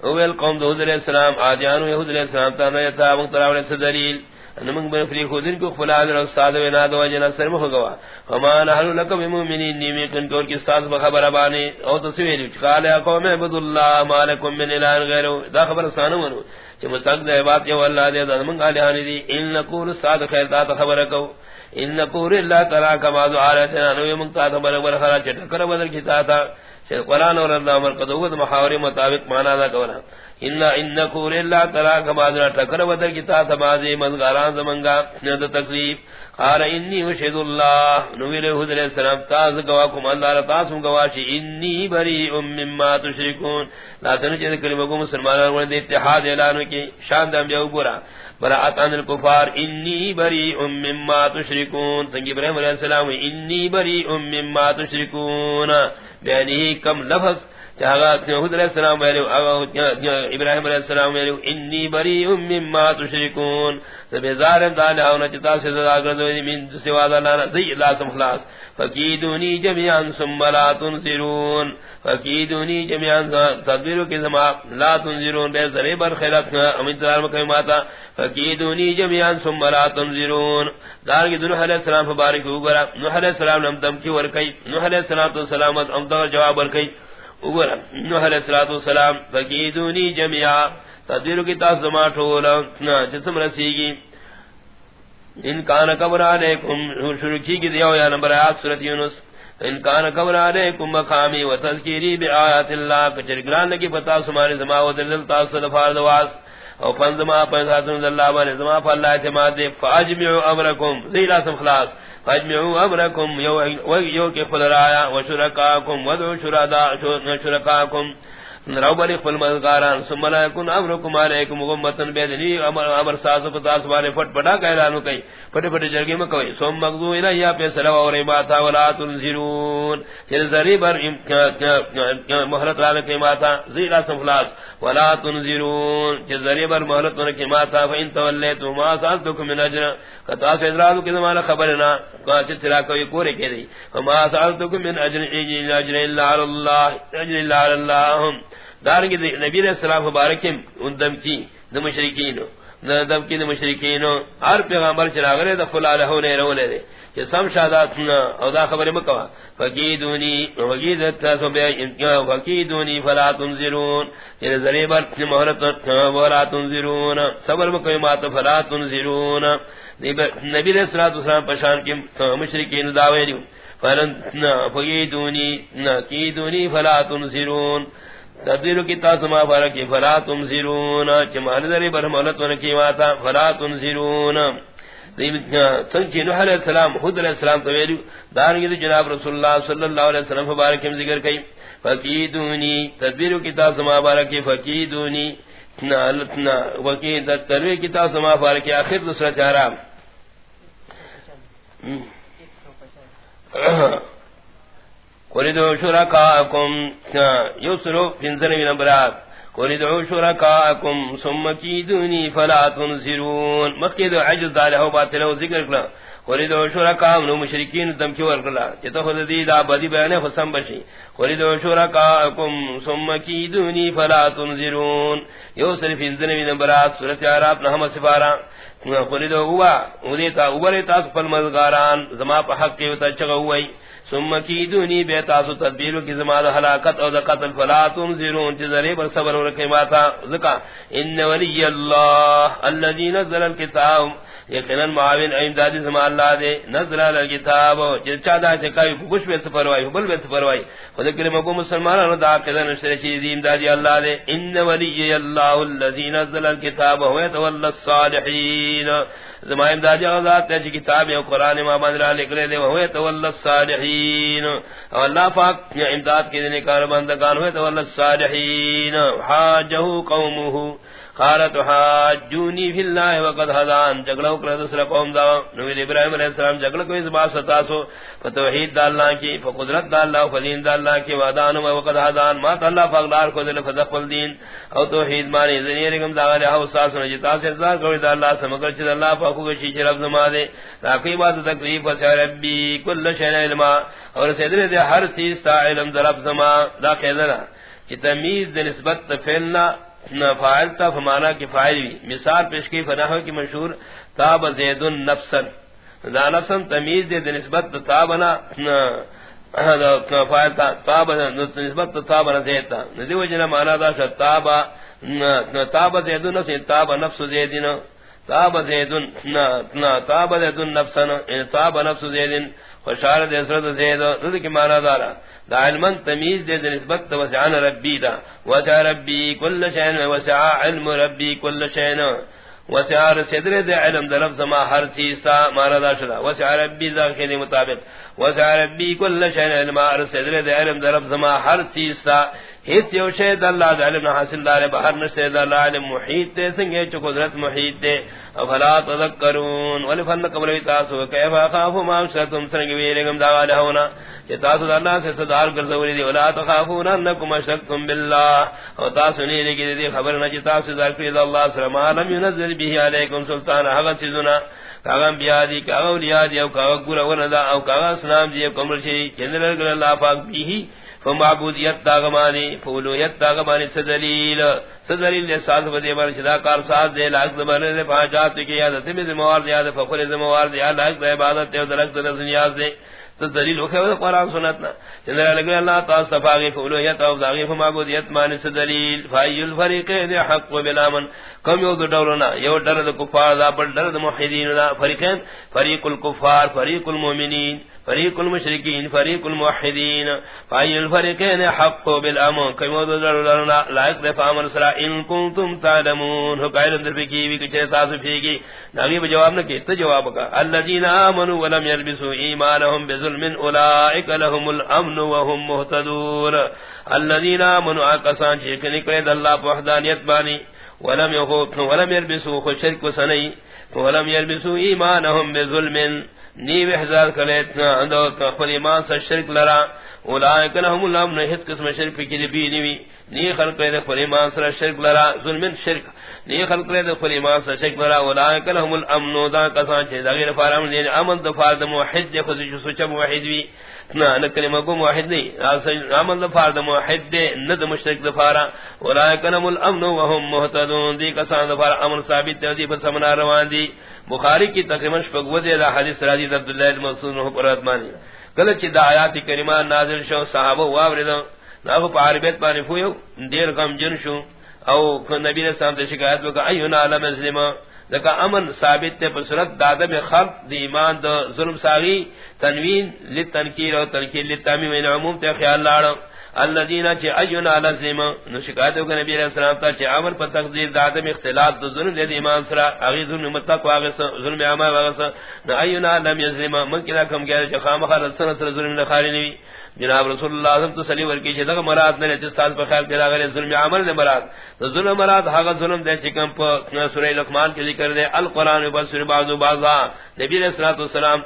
اول قوم دو حضر السلام، آجانو يهود علیہ السلام، تانا يتا مقتراؤن سے دلیل. نمنگ بن فری خودن کو فلاد اور استاد و ناد و جنا سر مہ گوا. فما نحن لك بمؤمنين نی کن کو کی استاد خبر بانی. او تصویر قال يا قوم عبد الله ما لكم من اله غيره دا خبر سانو ونو کہ مستقد بات یہ اللہ دے من قال ہن دی. ان نقول استاد خیر، تا خبر کو. ان نقول اللہ تعالی کما ذو عالتنا نو من تا خبر خبر خرا چٹ کر بدل کی تا. قرآن اور اللہ عمر قدوت محاوری مطابق مانا دا کولا. انا انکو للہ تراک بازنا ٹکر ودر کی تا تبازی مزگاران زمنگا. ند تکلیف. قال انی وشهد الله. نویر حضر السلام تاز گواکم اللہ تاسم گواشی انی بریء مما تشركون لا تنجد کلمہ کو مسلمانان ورد اتحاد اعلان کی. شان دم جو برا براءت عن الكفار. انی بریء مما تشركون سنگ ابراہیم علیہ السلام انی بریء مما تشركون یعنی کم لفظ حضر السلام ابراہیم علیہ السلام انی بری مما تشرکون. سبزارم دانا ہونا چتا سے زدا گردوی من سوا دانا زی اللہ سمخلاص فقیدونی جميعا ثم لا تنظرون فقیدونی جميعا تدبیرو کی زمان لا تنظرون بے ذریع بر خیرت امتدار مکمی ماتا. فقیدونی جميعا ثم لا تنظرون دارگی دنوح علیہ السلام فبارک اوگرا نوح علیہ السلام نم دمکی ورکی. نوح علیہ السلام تو سلامت امتدار جواب ورکی نوح علیہ الصلوۃ والسلام فقیدونی جميعا. تدبیر کی تاس زما ٹھولا جسم رسیگی ان کان قبر علیکم. شروع کی گئی یا نمبر آیات سورۃ یونس. ان کان قبر علیکم مقامی و تذکیری بآیات اللہ. کچرگران لگی پتا سماری زما و دل تاس فرض واس. او فنزما پنزاتن اللہ بن زما فاللہ اعتماد دے فاجمعوا امرکم. ذیلا سم خلاص. فاجمعوا امركم يو يو کے فلرایا وشركاكم ودعوا شرکاکم نراو بلی خپل مزگاران ثم لا يكون امركم عليكم غمتن بيدني امر امر ساز پتاس والے پٹ پٹا کہ اعلان کئی پٹ پٹ جرگی میں کوئی۔ سوم مغزو الى یا پہ سلام اور عبادت ولا تنذرون چل زری بر مہلت لا کہ ماتا ذیلا سفلاس ولا تنذرون چل زری بر مہلت نہ کہ ماتا فین تولیتم ما سالتكم من اجر کتا سے ادراد کے زمانہ خبر نہ کہ چلا کوئی کورے کہ دی فما سالتكم من اجر اجر الا على الله اجر الا على الله دارنگی نبی علیہ السلام مبارکیم ان دم کی دا مشرکین دم کی دا مشرکین ہر پیغمبر چراغلے دا فلا لہو نے رولے دے. کہ سم شادات سنا او دا خبر مکوا. فقیدونی وقیدت تاسو بیا فقیدونی فلا تنزرون کہ ذریبر محلت ولا تنزرون صبر مکوی مات فلا تنزرون نبی علیہ السلام پشان کی مشرکین دعوے دیو. فقیدونی فلا تنزرون تدبیر کی تاسما فرق فلا تم زیرون جمال ذری برملت ون کی واتا فلا تم زیرون سنچ نوح علیہ السلام خود علیہ السلام تویلو دارنگی جناب رسول اللہ صلی اللہ علیہ وسلم مبارک ذکر کئی فقیدونی تدبیر کی تاسما فرق فقیدونی نالتنا وقید تدبیر کی تاسما فرق اخر دوسرا چارہ قردو شرکاکم یسرو پنزنوی نمبرات قردو شرکاکم ثم کیدونی فلا تنزرون مخید عجز دالہو باطلہو ذکر کلا قردو شرکاکم نو مشرکین دمکی ورکلا چتا خود دید آبادی بیانے خسن بشی قردو شرکاکم ثم کیدونی فلا تنزرون یسر پنزنوی نمبرات سورت عراب نحم سفارا. قردو ہوا ادیتا اوبرتا سپل مزگاران زما پا حق کیوتا چگا ہوئی ثم کیدونی بے تاسو تدبیر کی زمانہ ہلاکت او دا قتل فلا تنذرون جزری بر صبر ورکی ماتا ذکا ان ولی اللہ الذي نزل الكتاب یقینا معاون امداد زمان اللہ دے نزل الکتاب چا دا چکای خوش بے سفروائی بل بے سفروائی خود کریم کو مسلمانوں دا کذن نشر چیز امداد اللہ دے ان ولی اللہ الذي نزل الكتاب هو يتولى الصالحین زمائم دا جا ذات تے کتاب ہے قران ما بندرا لکھنے دے وہ تو اللہ الصالحین. اللہ پاک امداد کے دینے کار بندگان ہوئے تو الصالحین. حاجہ قومہ قالت حاجونی فی اللہ وقد حضان جگڑوں کر دوسرا قوم دا، نبی ابراہیم علیہ السلام جگڑ کو اس بات ستا سو، فتوحید دا اللہ کی، فقدرت دا اللہ، فدین دا اللہ کی وعدان وقد حضان، ما اللہ فقدار کو دل فدخل دین، او توحید مانی زنیر کم دا غلی حو ساس نجتا سے ازار کوئی دا اللہ سمکر چید اللہ پاکو گشی چی رب زما دے راقی بات تکلیف و ربی کل شہن علما، اور سیدر دے ہر چیز تا علم در رب زما، دا قیدنا چی تمیز دے نسبت فیلنا فاعل تا فمانا کی فاعل بھی مثال پیش کی فنحو کی مشہور تاب زید نفسا دا نفسا تمیز دے نسبت تابنا فاعل تا تاب نسبت تابنا زید تا۔ ندی وجنا مانا دا شد تابا تاب زید نفس تاب نفس زیدن۔ تاب زید تاب زید نفسا یعنی تاب نفس زیدن خوشار دے سرد زید۔ ندی کی مانا دارا دا علمن تمیز دے نسبت وسعان ربی دا. وسع ربی کل شین وسع علم ربی کل شین وسع صدر دے علم دا لفظ ما ہر چیز تا مارا دا شدا وسع ربی دا کے مطابق. وسع ربی کل شین علم ہر صدر دے علم دا لفظ ما ہر چیز تا. ہیت یو شید اللہ دا علم حاصل دار بہر نشتے دا اللہ علم محیط تے سنگے چو قدرت محیط تے افلا تذکرون ولی فن قبلوی تاسو، کیفا خافو ما اشتتم سنگی ویرگم دا غالہ ہونا کہ تاسو دا اللہ سے صدار گردولی دی، ولا تخافون انکم اشتتم باللہ۔ او تاسو نہیں لگی دی خبر نہ تاسو ذکر اللہ سلام لم ينزل به علیکم سلطان حقا سیزنا کاغم بیادی کاغم اولیاء دی، او کاغم گورا ورندا او کاغم اسلام دی، او کمر شئی چندر اللہ پاک بیہی۔ فمعبودیت داغمانی فولویت داغمانی سدلیل سدلیل دے ساز بدے بار چدا کار ساز دے لاکھ زبانے دے پانچات کی یاد تے میں موار دے فخر زموار دے لاکھ دے عبادت تے درخت دے نیاز دے تو دلیل ہو کہ قران سنتنا چندر لگے اللہ تعالی صفاغی فولویت او داغی، فمعبودیت مان سدلیل فای الفریقین حق و بلامن کم یو دو ڈولنا یو ڈر دے کفار دا، بل ڈر دے موحدین دا، فریقین، فریق الکفار، فریق المؤمنین فریق المشرکین، فریق الموحدین. فای الفریقین حق بالامن کیمو ذرنا لائق دفع امر سرا، ان کنتم تعلمون. ہو قائل اندر فکی بھی کچھ احساس فیگی نبی جواب نہ کہتا جواب کا. الذين امنوا ولم يلبسوا ایمانهم بظلم اولئک لهم الامن وهم مهتدون. الذين امنوا اقسان چھ نکلے اللہ وحدانیت بانی. ولم يخوفوا ولم يلبسوا شرك وسنئی ولم يلبسوا ايمانهم بظلم. نی وحزار کلیتنا اندو تخفل ایمان سا شرک لرا. اولائک لهم الامن ہت قسم شرک کی نبی نوی نی خلق لے کفر ایمان سا شرک لرا. ظلمن شرک. نی خلق لے کفر ایمان سا شرک لرا اولائک لهم الامن و دا کسان چھ غیر فارم دین عمل دفاع موحد دے، خود جو سوچ موحد وی۔ نا، نہ کلمہ کو موحد نہیں عمل دفاع موحد دے ند مشرک دفاع اولائک لهم الامن وهم مهتدون دی کسان دفاع امر ثابت دے، دی پر سمنا روان دی۔ بخاری کی تقریباً شپگوزی دا حدیث راجی عبداللہ المسون رحو پر اتمانی کل دا آیات کریمان نازل شو، صحابہ وابردو ناکو پا عربیت پانی فویو دیر غم جن شو۔ او نبی نے سامتے شکایت بکا ایونا علم اسلم دکا امن ثابت تے پر صورت دادا میں خلق دی ایمان دا ظلم ساغی تنوین لتنکیر و تنکیر لتامیم ان عموم تے خیال لارا الذين جاءوا لازم نشکایت کو نبی علیہ السلام تا چ امر پر تقدیر دادم اختلاف دو ظلم دے ایمان سرا اگے ظلم متق واغ ظلم اما واغ نہ اینا لم یظلم. من کلا کم گیا چ خام خال سن سر ظلم نہ خالی نی جناب رسول اللہ صلی اللہ علیہ وسلم ورکی چ مراد نے استاد پر خیال کرا گئے ظلم عمل نے مراد. تو ظلم مراد ہا ظلم دے چ کم پر سورہ لقمان کے ذکر دے القران بصر بعض بعضا نبی علیہ الصلوۃ والسلام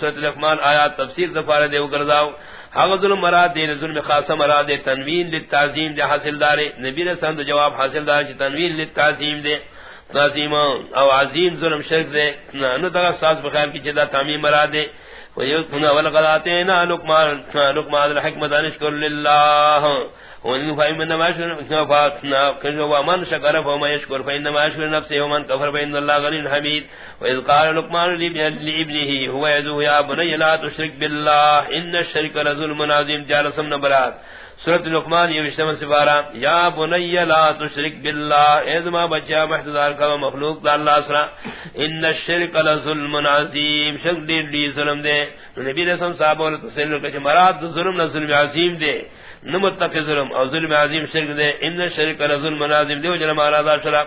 سورہ لقمان آیات تفسیر دفار دے وگرزاو حق ظلم مراد دے، ظلم خاص مراد دے، تنوین للتعظیم دے حاصل دار نبی نے سند جواب حاصل دار چ تنوین للتعظیم دے. تعظیم او عظیم ظلم شرک دے. نہ تگا ساز بخیر کی جدا تعمیم مراد دے. ویکھنا ولقد نا لقمان لقمان الحکمت نفسه ومن كفر فإن الله غني حميد. وإذ قال لقمان لابنه هو يذو يا بني لا تشرك بالله إن الشرك لظلم عظيم. جعل سمنا سورت لقمان يوشتم سفارا یا بنی لا تشرک باللہ إذ ما بچا محتدار کا مخلوق دا اللہ سرا، ان الشرک لظلم عظیم شک دیر دی ظلم دے۔ نبی رسم صاحب ولا تسلل كش مراد ظلم ظلم عظیم دے۔ نمتق ظلم او ظلم عظیم شرک دے. ان شرک ظلم عظیم دے. وجل ما راضا شرع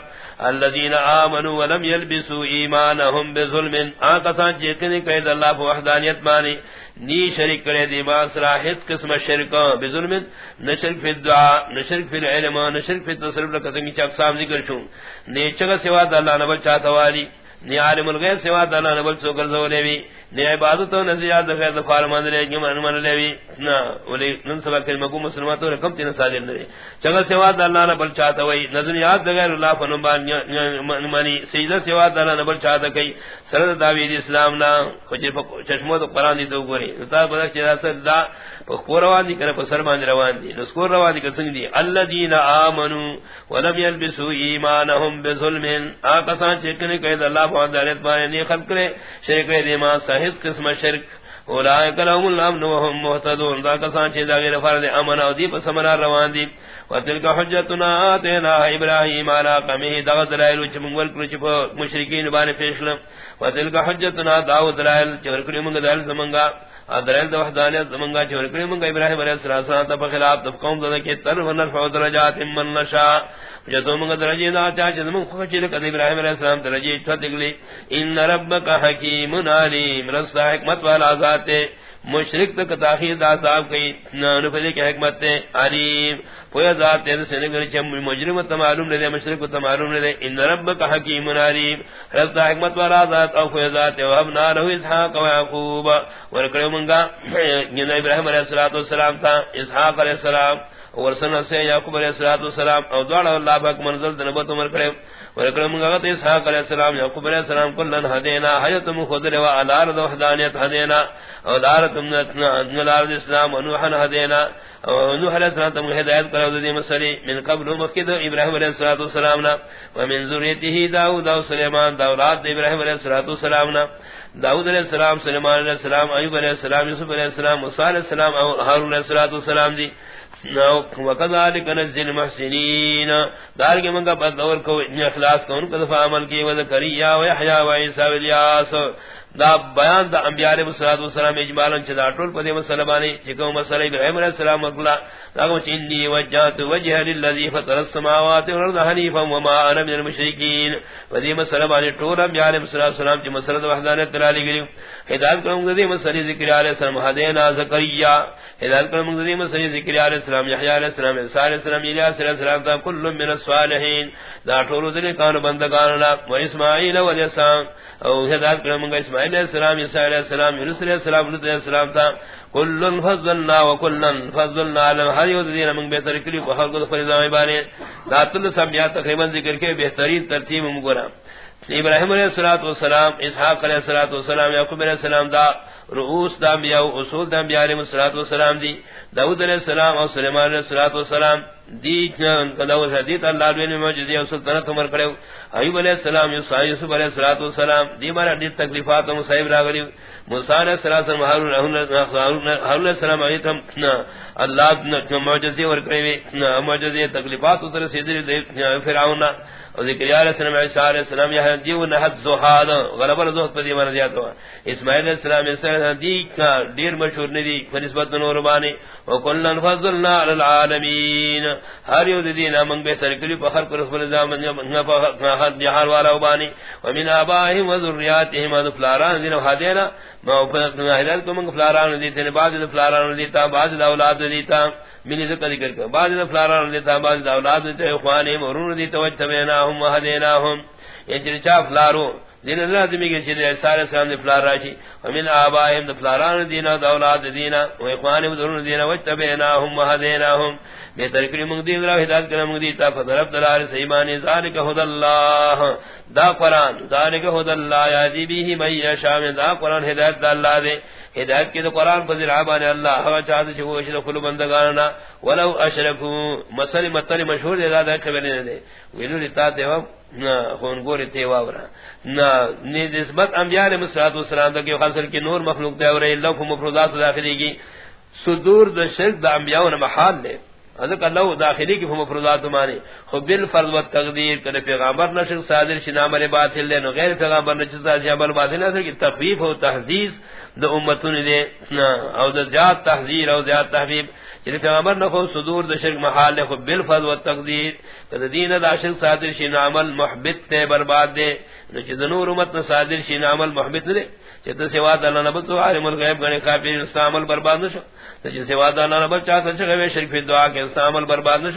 الذين امنوا ولم يلبسوا ایمانهم بظلم. اقسان جتنے کہ اللہ وحدانیت مانی. نی شرک کرے دی ما سرا ہت قسم شرک بظلم نہ شرک فی الدعاء، نہ شرک فی العلم، نہ شرک فی التصرف. لکتنگ چاک سام ذکر چھوں نی چگہ سوا اللہ نہ بچا توالی نی عالم الغیب سوا اللہ نہ بل سو کر زولے بھی نی عبادت و نزیاد خیر دفار من لے گی من من لے وی نا، ولی نن سبا کلمہ کو مسلمانوں نے کم تین سال دے چگا سوا اللہ نہ بل چاہتا وئی نظر غیر اللہ فن بان منی سجدہ سوا اللہ نہ بل چاہتا کئی. سر داوی اسلام نا کچھ چشمو تو قران دی تو گوری. تا بڑا چرا سر دا قران دی کرے سر مان روان دی. نس کو روان دی کسنگ دی. الذین آمنو ولم يلبسوا ایمانهم بظلم اقسان چکنے کہ اللہ بہت دارت پائے نہیں خلق کرے، شرک دے ما ہیڅ قسم شرک۔ اولائک لهم الامن وهم مهتدون دا کسان چې غیر فرض امن او دی په سمرا روان دي وتلک حجتنا اتینا ابراهیم علی قومه دا دلائل چې موږ ورکړو چې مشرکین باندې فیصله وتلک حجتنا داود دلائل چې ورکړو دلائل زمونږه ادرل دو وحدانیت منگا چور کرے ابراہیم علیہ السلام۔ تا بخلاف دف قوم دا کہ تر و نرفع درجات من نشا جتو منگا درجی دا چا چا من خوشی لکت ابراہیم علیہ السلام درجی چھتگلی ان ربک حکیم علیم، رستا حکمت والا ذات مشرک تک تاخیر دا صاحب کی نفذی کی حکمت تے علیم، پویا ذات تیرے سے نگر چم مجرم تمعلوم لے مشرک تمعلوم لے ان ربک حکیم علیم رب حکمت والا ذات او پویا ذات وهبنا له اسحاق و یعقوب۔ ورکڑے منگا جن ابراہیم علیہ الصلوۃ والسلام تا، اسحاق علیہ السلام۔ ورسنا سے یعقوب علیہ الصلوۃ والسلام. او دوڑا اللہ پاک منزل نبوت عمر کرے. ورکڑے منگا تے اسحاق علیہ السلام، یعقوب علیہ السلام کلن ہدینا حیتم خضر و الارض وحدانیت ہدینا، او دارتم نار الاسلام ونوح ہدینا نوح علیہ السلام تم ہدایت کرو دی مسری من قبل مکید ابراہیم علیہ الصلوۃ والسلام نا ومن ذریته داؤد و سلیمان داؤد ابراہیم علیہ الصلوۃ والسلام نا، داؤد علیہ السلام، سلیمان علیہ السلام، ایوب علیہ السلام، یوسف علیہ السلام، موسی علیہ السلام اور ہارون علیہ الصلوۃ والسلام دی. وکذالک نزل المحسنین دار کے منگا پر کو اخلاص کو ان کو عمل کی و زکریا و یحیی و عیسی و الیاس. دا بیان دا انبیاء علیہ الصلوۃ والسلام اجمالا چدا ٹول پدی مسلمانی چکو مسئلہ ابراہیم علیہ السلام اقلا دا کو چنی وجہت وجہ للذی فطر السماوات والارض حنیفا وما انا من المشرکین. پدی مسلمانی ٹول انبیاء علیہ الصلوۃ والسلام چ مسئلہ وحدانیت تعالی گلی. ہدایت کروں گے مسئلہ ذکر علیہ السلام، ہدینا زکریا. ہدایت کروں گے مسئلہ ذکر علیہ السلام، یحیی علیہ السلام، عیسی علیہ السلام الیاس علیہ السلام تا کل من الصالحین۔ دا ٹول ذل کان بندگان لا و اسماعیل و الیسام۔ او ہدایت کرم گا اسماعیل علیہ السلام، عیسی علیہ السلام، یونس علیہ السلام، لوط علیہ السلام تا کلن فضلنا و وکلن فضلنا علی ہر یو من بہتر کلی کو ہر کو فرضاں بارے ذات سمیا تقریباً ذکر کے بہترین ترتیب مگرا ابراہیم علیہ الصلوۃ والسلام اسحاق علیہ الصلوۃ والسلام یعقوب علیہ السلام دا رؤوس دا انبیاء و اصول دا انبیاء علیہ الصلوۃ والسلام دی. داؤد علیہ السلام اور سلیمان علیہ الصلوۃ والسلام دی داؤد حدیث اللہ نے معجزے اور سلطنت عمر کرے. ایوب علیہ السلام، یوسف علیہ الصلوۃ والسلام، دی مارا دی تکلیفات و مصائب راغلی. موسی علیہ السلام ہارون ہارون علیہ السلام ایتم اللہ نے معجزے اور کرے معجزے، تکلیفات اتر سیدے فرعون اور ذکر یا علیہ السلام، عیسی علیہ السلام یہ دی دیو نحت زہاد، غلب الزہد پر دیمان دیات ہوا۔ اسماعیل علیہ السلام اس دی کا دیر مشہور ندی نسبت نور بانی وکلن فضلنا علی العالمین ہر یو دین من بے سرکلی پر ہر کرس پر زمان ہر جہار والا بانی ومن آبائهم وذریاتهم وذفلاران دین وحادینا ما ہدایت کو من فلاران دیتے بعض فلاران دیتا، بعض اولاد دیتا. ملی ذکر ذکر کر. بعض فلاران دیتا، بعض اولاد دیتا. اخوانے مرون دیتا. وجتبیناہم وحدیناہم یہ یعنی چرچا فلارو؟ دین لازمی کہ چرچا سارے سلام دی فلار راشی. ومن آبائیم دی فلاران دینا، دا اولاد دینا. و اخوانے مرون دینا. وجتبیناہم وحدیناہم بہتر کری منگ دی، اللہ ہدایت کرنا منگ دیتا فضرب دلال سیمانی ذالک حد اللہ. دا قرآن، ذالک حد اللہ یادی بیہی من یشام دا قرآن ہدایت دا اللہ دے. ہدایت کی تو قرآن پر ذرعبان اللہ. ہوا چاہتا چھو اشد خلو بندگاننا. ولو اشرکو مسئل مطلی مشہور دے، دا کبھر نہیں دے ویلو لتا دیوا خونگوری تیوا ورا. نسبت انبیاء علیہ السلام دا کہ خاصر کی نور مخلوق دے ورہی اللہ کو مفروضات داخلی کی صدور دا شرک دا انبیاء محال لے حضرت اللہ داخلی کی مفروضات مانی خب بالفرض و تقدیر کہ پیغمبر نشر صادر شنام باطل لے غیر پیغمبر نشر صادر شنام باطل نشر کی تخفیف و تحزیز دا امتون دے او دا زیاد تحزیر او زیاد تحفیب چلی یعنی پیغمبر نخو صدور دا شرک محال لے خب بالفرض و تقدیر کہ دین دا شرک صادر شنام محبت تے برباد دے۔ چی دنور امت صادر شنام محبت دے۔ چی تا سوا دا اللہ نبتو عالم الغیب گنے کافی استعمال برباد نشو تجھ سوا دا نہ بچا تو چھ شریف دعا کے استعمال برباد نہ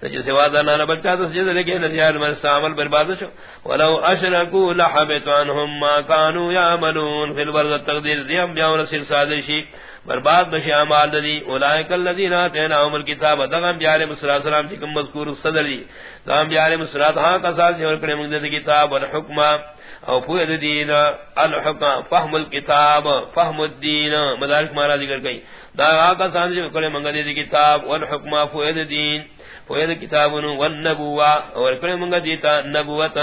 تجھ سوا دا نہ بچا تو جے لگے نہ میں استعمال برباد نہ ولو اشرکوا لحبط عنهم ما كانوا يعملون۔ في البرد التقدير ذم بیا رسول صادشی برباد بشی اعمال دی۔ اولئک الذین اتیناهم الكتاب دغم بیارے مصری السلام کی جی مذکور صدر دی۔ دغم بیارے مصری ہاں کا ساتھ جو کرے مگد کتاب اور حکم او پوی دین۔ الحکم فهم الكتاب فهم الدین۔ مدارک مارا ذکر گئی دا آقا سانج کرے منگا دی کتاب والحکمہ فوید دین فوید کتاب والنبوہ، اور کرے منگا دیتا نبوت،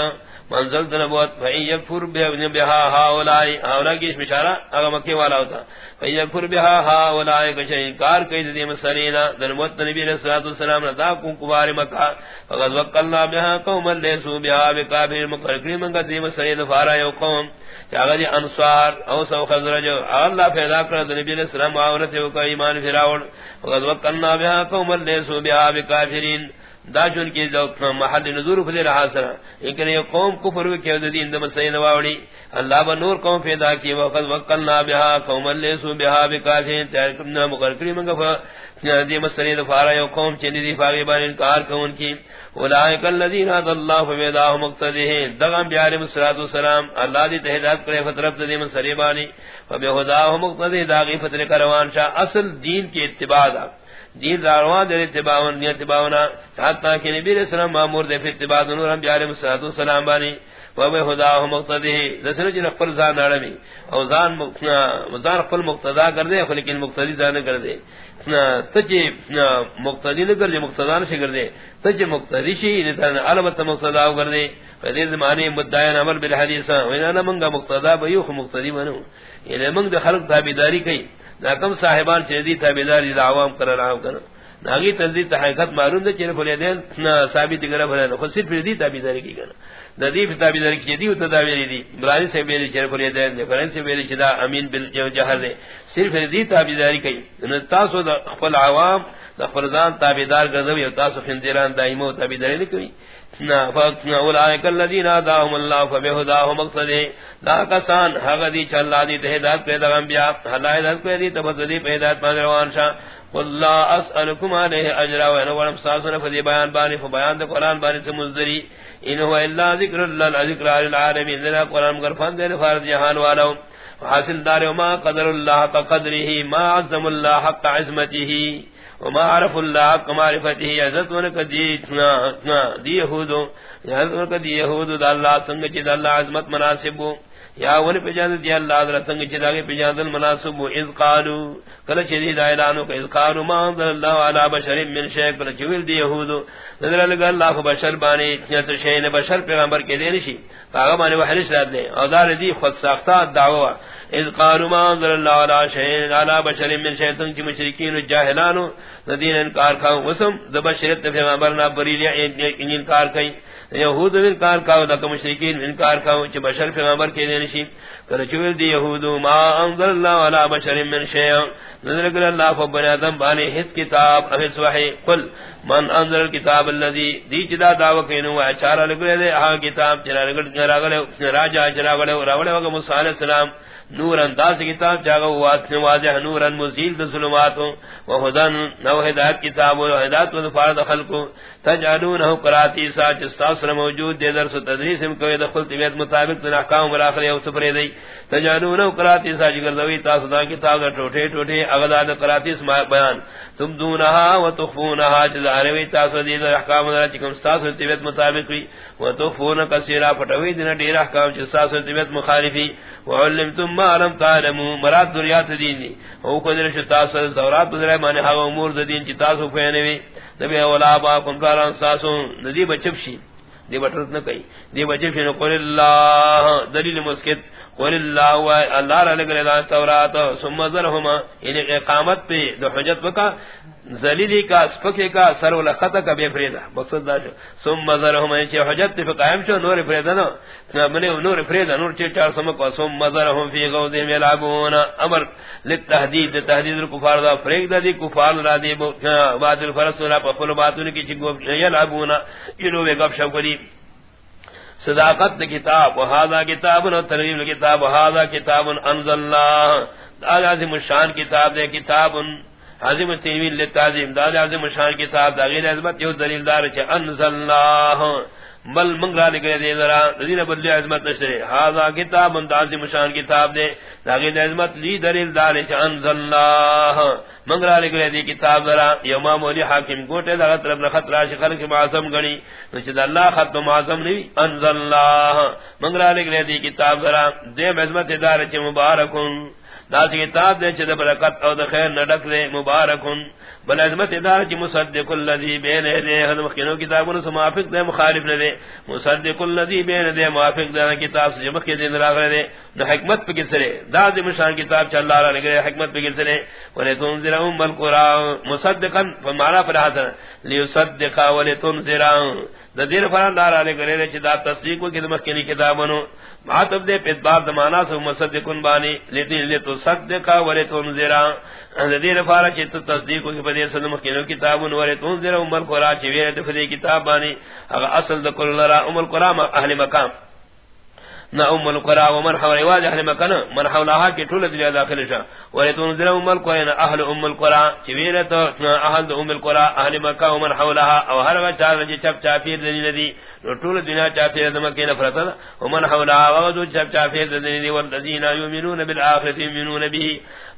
منزل نبوت فئی یکفر بها هؤلاء هؤلاء کی اشارہ اگر مکے والا ہوتا۔ فئی یکفر بها هؤلاء کہ انکار کئی دی مسلینا نبوت نبی علیہ الصلوۃ والسلام نے دا کو کبار مکہ۔ فقد وقلنا بها قوم ليسوا بها بكافر مقرقین من دی مسلینا فارا یو قوم۔ چاگی جی انصار، او سو خزرج اللہ پیدا کر نبی علیہ السلام عورت کو ایمان پھراون فقد وقلنا بها قوم ليسوا بها بكافرین دا جن کی محل نظور فضل حاصل لیکن یہ قوم کفر کے دین دم سین واوڑی اللہ با نور قوم پیدا کی وقت وقلنا بها قوم لیسو بها بکافین تحکمنا مقرقری منگا دی مسئلے دفارا یو قوم چنی دی فاغی بان انکار کون کی. اولائک اللذین آد اللہ فمیداہ مقتدہین دغم بیار مسلات والسلام، اللہ دی تحداد کرے فترب دی مسئلے بانی فبیہداہ مقتدہ داغی فتر کروان شاہ۔ اصل دین کی اتباع دا۔ دین داروا دے اتباعون نی اتباعونا حتی کہ نبی علیہ السلام مامور دے فی اتباع نور انبیاء علیہ السلام بانی۔ وبه خدا مقتدی دسر جن خپل ځان اړمی او ځان ځان خپل مقتدا کر دے لیکن مقتدی ځان کر دے تجے مقتدی نہ کر دے مقتدا نہ کر دے تجے مقتدی شی نے البتہ مقتدا کر دے فدی زمانے مدعیان عمل بالحدیث. وانا منگا مقتدا بیو مقتدی بنو یہ یعنی منگ خلق تابعداری کئی کم صاحبان چیزی تابیداری دا عوام کرا رہا کرنا ناگی تنزید تحقیقت معلوم دے چیرے پھولے دین ثابت کرا پھولے خود صرف دی تابیداری کی کرنا ندیف دی در کی دیو اتا دی بلانی سے بیلی پر یہ دین دے فرین سے بیلی چدا امین بالجہر دے صرف دی تابیداری کی تاسو دا خپل عوام دا فرزان تابیدار گردوی تاسو خندیران دائمو تابیداری نکوی اولئک الذین آداهم دا کسان دی دی پیدا انبیاء ہدایت کو دی پیدا روان قل لا علیہ ساسن فدی بیان بانی فبیان بانی سے مزدری۔ ان ذکر اللہ ذکر دے جہان حاصل دار ما قدر اللہ قدره ما عظم اللہ حق عظمته وما عرف اللہ کمارفته عزت ونک دی دی یہودو عزت ونک دی یہودو دا اللہ سنگ چید اللہ عظمت مناسبو. یا ون پجان دی اللہ در سنگ چید آگے پجان دل مناسب اذ قالو. کل چیدی دا اعلانو کہ اذ قالو ما انزل اللہ علا بشر من شیخ کل چویل دی یہودو. نظر لگا اللہ کو بشر بانی چیت شین بشر پیغمبر کے دینشی فاغا بانی وحلش رات دے. او دار دی خود ساختہ دعوہ اذ قالوا ما انزل الله على شيء على بشر من شيء کی مشرکین و جاہلانو. ندین انکار کا وسم ذبشرت فی امرنا بریل انکار کئی. یہود انکار کا دک مشرکین انکار کا چ بشر فی امر کے دین شی کر چول دی یہود، ما انزل الله على بشر من شيء نزل کر اللہ فبن آدم بانی ہس کتاب اف وحی. قل، من انزل الكتاب الذي دی جدا دعو کینو اچارا لگے دے ہا کتاب چرا لگے راگلے راجا چرا گلے راولے وگ موسی علیہ السلام. نور انداز کتاب جاگا واسن واضح نورا مزیل دا ظلماتو. وحدن نو ہدایت کتاب و ہدایت و دفارد خلقو تجعلونہو قراتی سا جستاثر موجود دے درس و تدریس ہم کوئی دخل طبیعت مطابق تن احکام مراخر یا سپرے دی. تجعلونہو قراتی سا جگر دوی تاسدا کتاب، دا ٹوٹے ٹوٹے اغداد قراتی سا بیان. تم دونہا و تخفونہا جزاروی تاسو دی در احکام در چکم ستاثر طبیعت مطابق وی. و تخفون کسیرا پٹوی دینا دیر احکام جستاثر طبیعت مخالفی. وعلمتم ما لم تعلموا مراد دریات دین دی. او کو در شتا سر دورات در معنی ہا امور دین چ تاسو پہنوی نبی اولا با کم کاران ساسو ندی بچپشی دی بٹرت نہ کئی دی بچپشی شی قول اللہ، دلیل مسکت. قول اللہ و اللہ را لگلے دا تورات. ثم ذرهما یعنی اقامت پہ دو حجت بکا. ذلیلی کا، سپکے کا، سر و لخط کا بے فریدا مقصد دا شو۔ ثم ذرهم یعنی حجت پہ قائم شو، نور فریدا نو۔ بنے نور فریدا نور چے چار سمک ثم ذرهم فی غوذ یلعبون۔ امر للتهدید تهدید الكفار دا فریق دا دی، کفار را دی بعد الفرس را پفل باتون کی چگو یلعبون۔ ینو بے گپ شپ کری۔ صداقت کتاب، و هذا کتاب و ترغیب کتاب، و هذا کتاب انزل اللہ دا عظیم شان کتاب دے کتاب عظیم تنوین لتعظیم دا عظیم شان کتاب، دا غیر عظمت یو دلیل دار چھ انزل اللہ بل منگرا لگے دے ذرا دین بدل عظمت نشرے هذا کتاب عظیم شان کتاب دے دا غیر عظمت لی دلیل دار چھ انزل اللہ منگرا لگے دی کتاب ذرا امام علی حاکم گوٹے دا طرف نہ خطرہ شکر کے معظم گنی تو چہ اللہ خط معظم نہیں انزل اللہ منگرا لگے دی کتاب ذرا دے عظمت دار چھ مبارکون. داس کتاب دے چھ برکت او د خیر نڈک دے، مبارکن۔ بل عظمت ادار کی مصدق الذی بین دے ہن مخینو کتابوں سے موافق دے، مخالف نہ دے۔ مصدق الذی بین دے موافق دے، کتاب سے جمع کے دین دے۔ نہ حکمت پہ کسرے داد مشان کتاب چ اللہ را لگے حکمت پہ کسرے ولے تنذر ام القران مصدقا فمارا پر حاضر لیصدق ولے تنذر دیر فران دار علی کرے چ دا تصدیق کو کہ مخینی کتابوں معاتب دے پید بار دمانا سو مصدقن بانی لیتی لیتو صدقا ولے تنذر دیر فارا چیت تصدیقو کی بدی سلم کینو کتاب نور تنذر امال قرآن چی وی فدی کتاب بانی اگر اصل دکل لرا امال قرآن اہل مقام نہ ام القرا ومن حول واج اهل مکان من حولها کی طول دنیا داخل شا۔ ولے تنذر ام القرا اهل ام القرا، چی وی تو اہل ام القرا اهل مکہ و من حولها او هر وچا چپ چاپیر دی ندی۔ طول دنیا چاہتے ہیں مکہ نفرت من حولها وغدو چپ چاپیر دی ندی الذين يؤمنون بالاخره يؤمنون به۔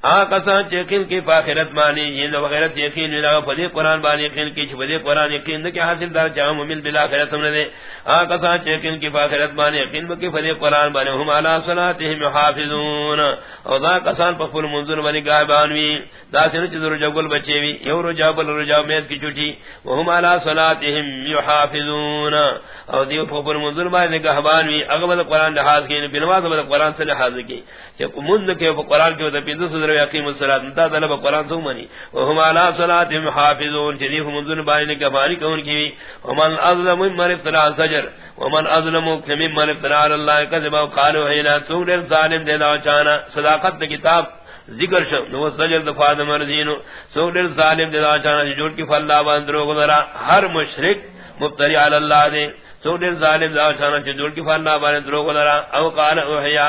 آقسان چیقین کی فاخرت مانی یہ وغیرت یقین ملا فدی قرآن بانی یقین کی فدی قرآن یقین دے حاصل دار چاہم مل بلا خیرت ہم نے دے۔ آقسان چیقین کی فاخرت مانی یقین بکی فدی قرآن بانی، ہم علا صلاتهم حافظون او دا قسان پا فل منظر بانی گائبانوی دا سنو چیز رجاو گل بچے وی، یو رجاو بل رجاو میز کی چوٹی وهم علا صلاتهم يحافظون او دیو پا فل منظر بانی گائبانوی اغبت قرآن لحاظ کی، بنواز بد قرآن سے لحاظ کی۔ کہ منذ کے قرآن کے ودا پیدو یقیم الصلاۃ انتا طلب قرآن سو منی وهم على صلاتهم حافظون شریف منذ بائن کے بانی کون کی ومن اظلم من افترا سجر ومن اظلم من افترا على الله كذب وقالوا هنا سور الظالم دے دا چانا. صداقت کتاب ذکر شو، نو سجر دفاع مرزین سور الظالم دے دا چانا جوڑ کی فلا باندرو گذرا ہر مشرک مبتری علی اللہ دے. سور الظالم دا چانا جوڑ کی فلا باندرو گذرا او قال اوحیا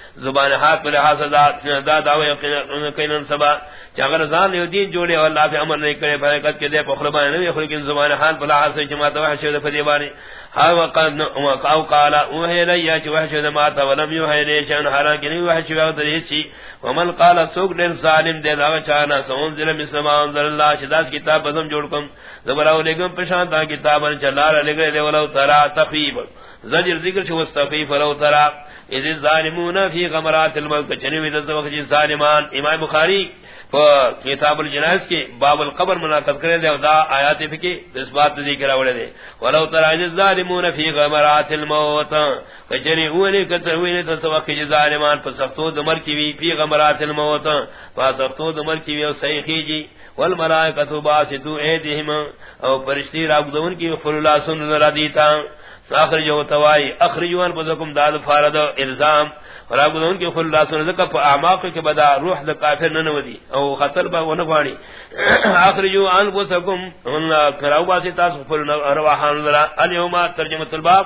زبان ہاتھ پر حاصل دا دعو یقینا سبا چاگر زان یو دین جوڑے اور اللہ پہ امر نہیں کرے، برکت کے دے پخربان نہیں لیکن زبان حال پر حاصل جماعت وحش دے فدی بانی۔ ہا وقد او قال وهي ليا چ وحش دے ما تا ولم یوحی لشان حالانکہ نہیں وحش وقت ریسی ومن قال سوق دل ظالم دے دا چانا سون ظلم اسلام انزل اللہ شداس کتاب بزم جوڑ کم۔ زبراو لگم پشان تا کتاب چلار لگے دے، ولو ترا تخیب زجر ذکر چھ مستفیف ولو ترا۔ اذ الظالمون فی غمرات الموت چنی وی دز وقت ظالمان، امام بخاری کتاب الجنائز کی باب القبر منعقد کرے دے دا آیات فکی اس بات ذکر اولے دے ولو ترى الظالمون في غمرات الموت کجری اولی کتر ہوئی تو وقت ظالمان پر سختو دمر کی وی فی غمرات الموت پر سختو دمر کی وی او صحیح جی والملائکۃ باسطو ایدہم او فرشتي راغدون کی فل اللہ سن ردیتا اخرجو توائی اخرجوان بزکم دال فارد الزام. راغدون کی فل اللہ سن ذکر اعماق کے بدا روح د کافر نہ نودی او خطر با ونغانی اخرجو ان بزکم ان کراو تاس فل رواحان ذرا اليوم ترجمہ الباب.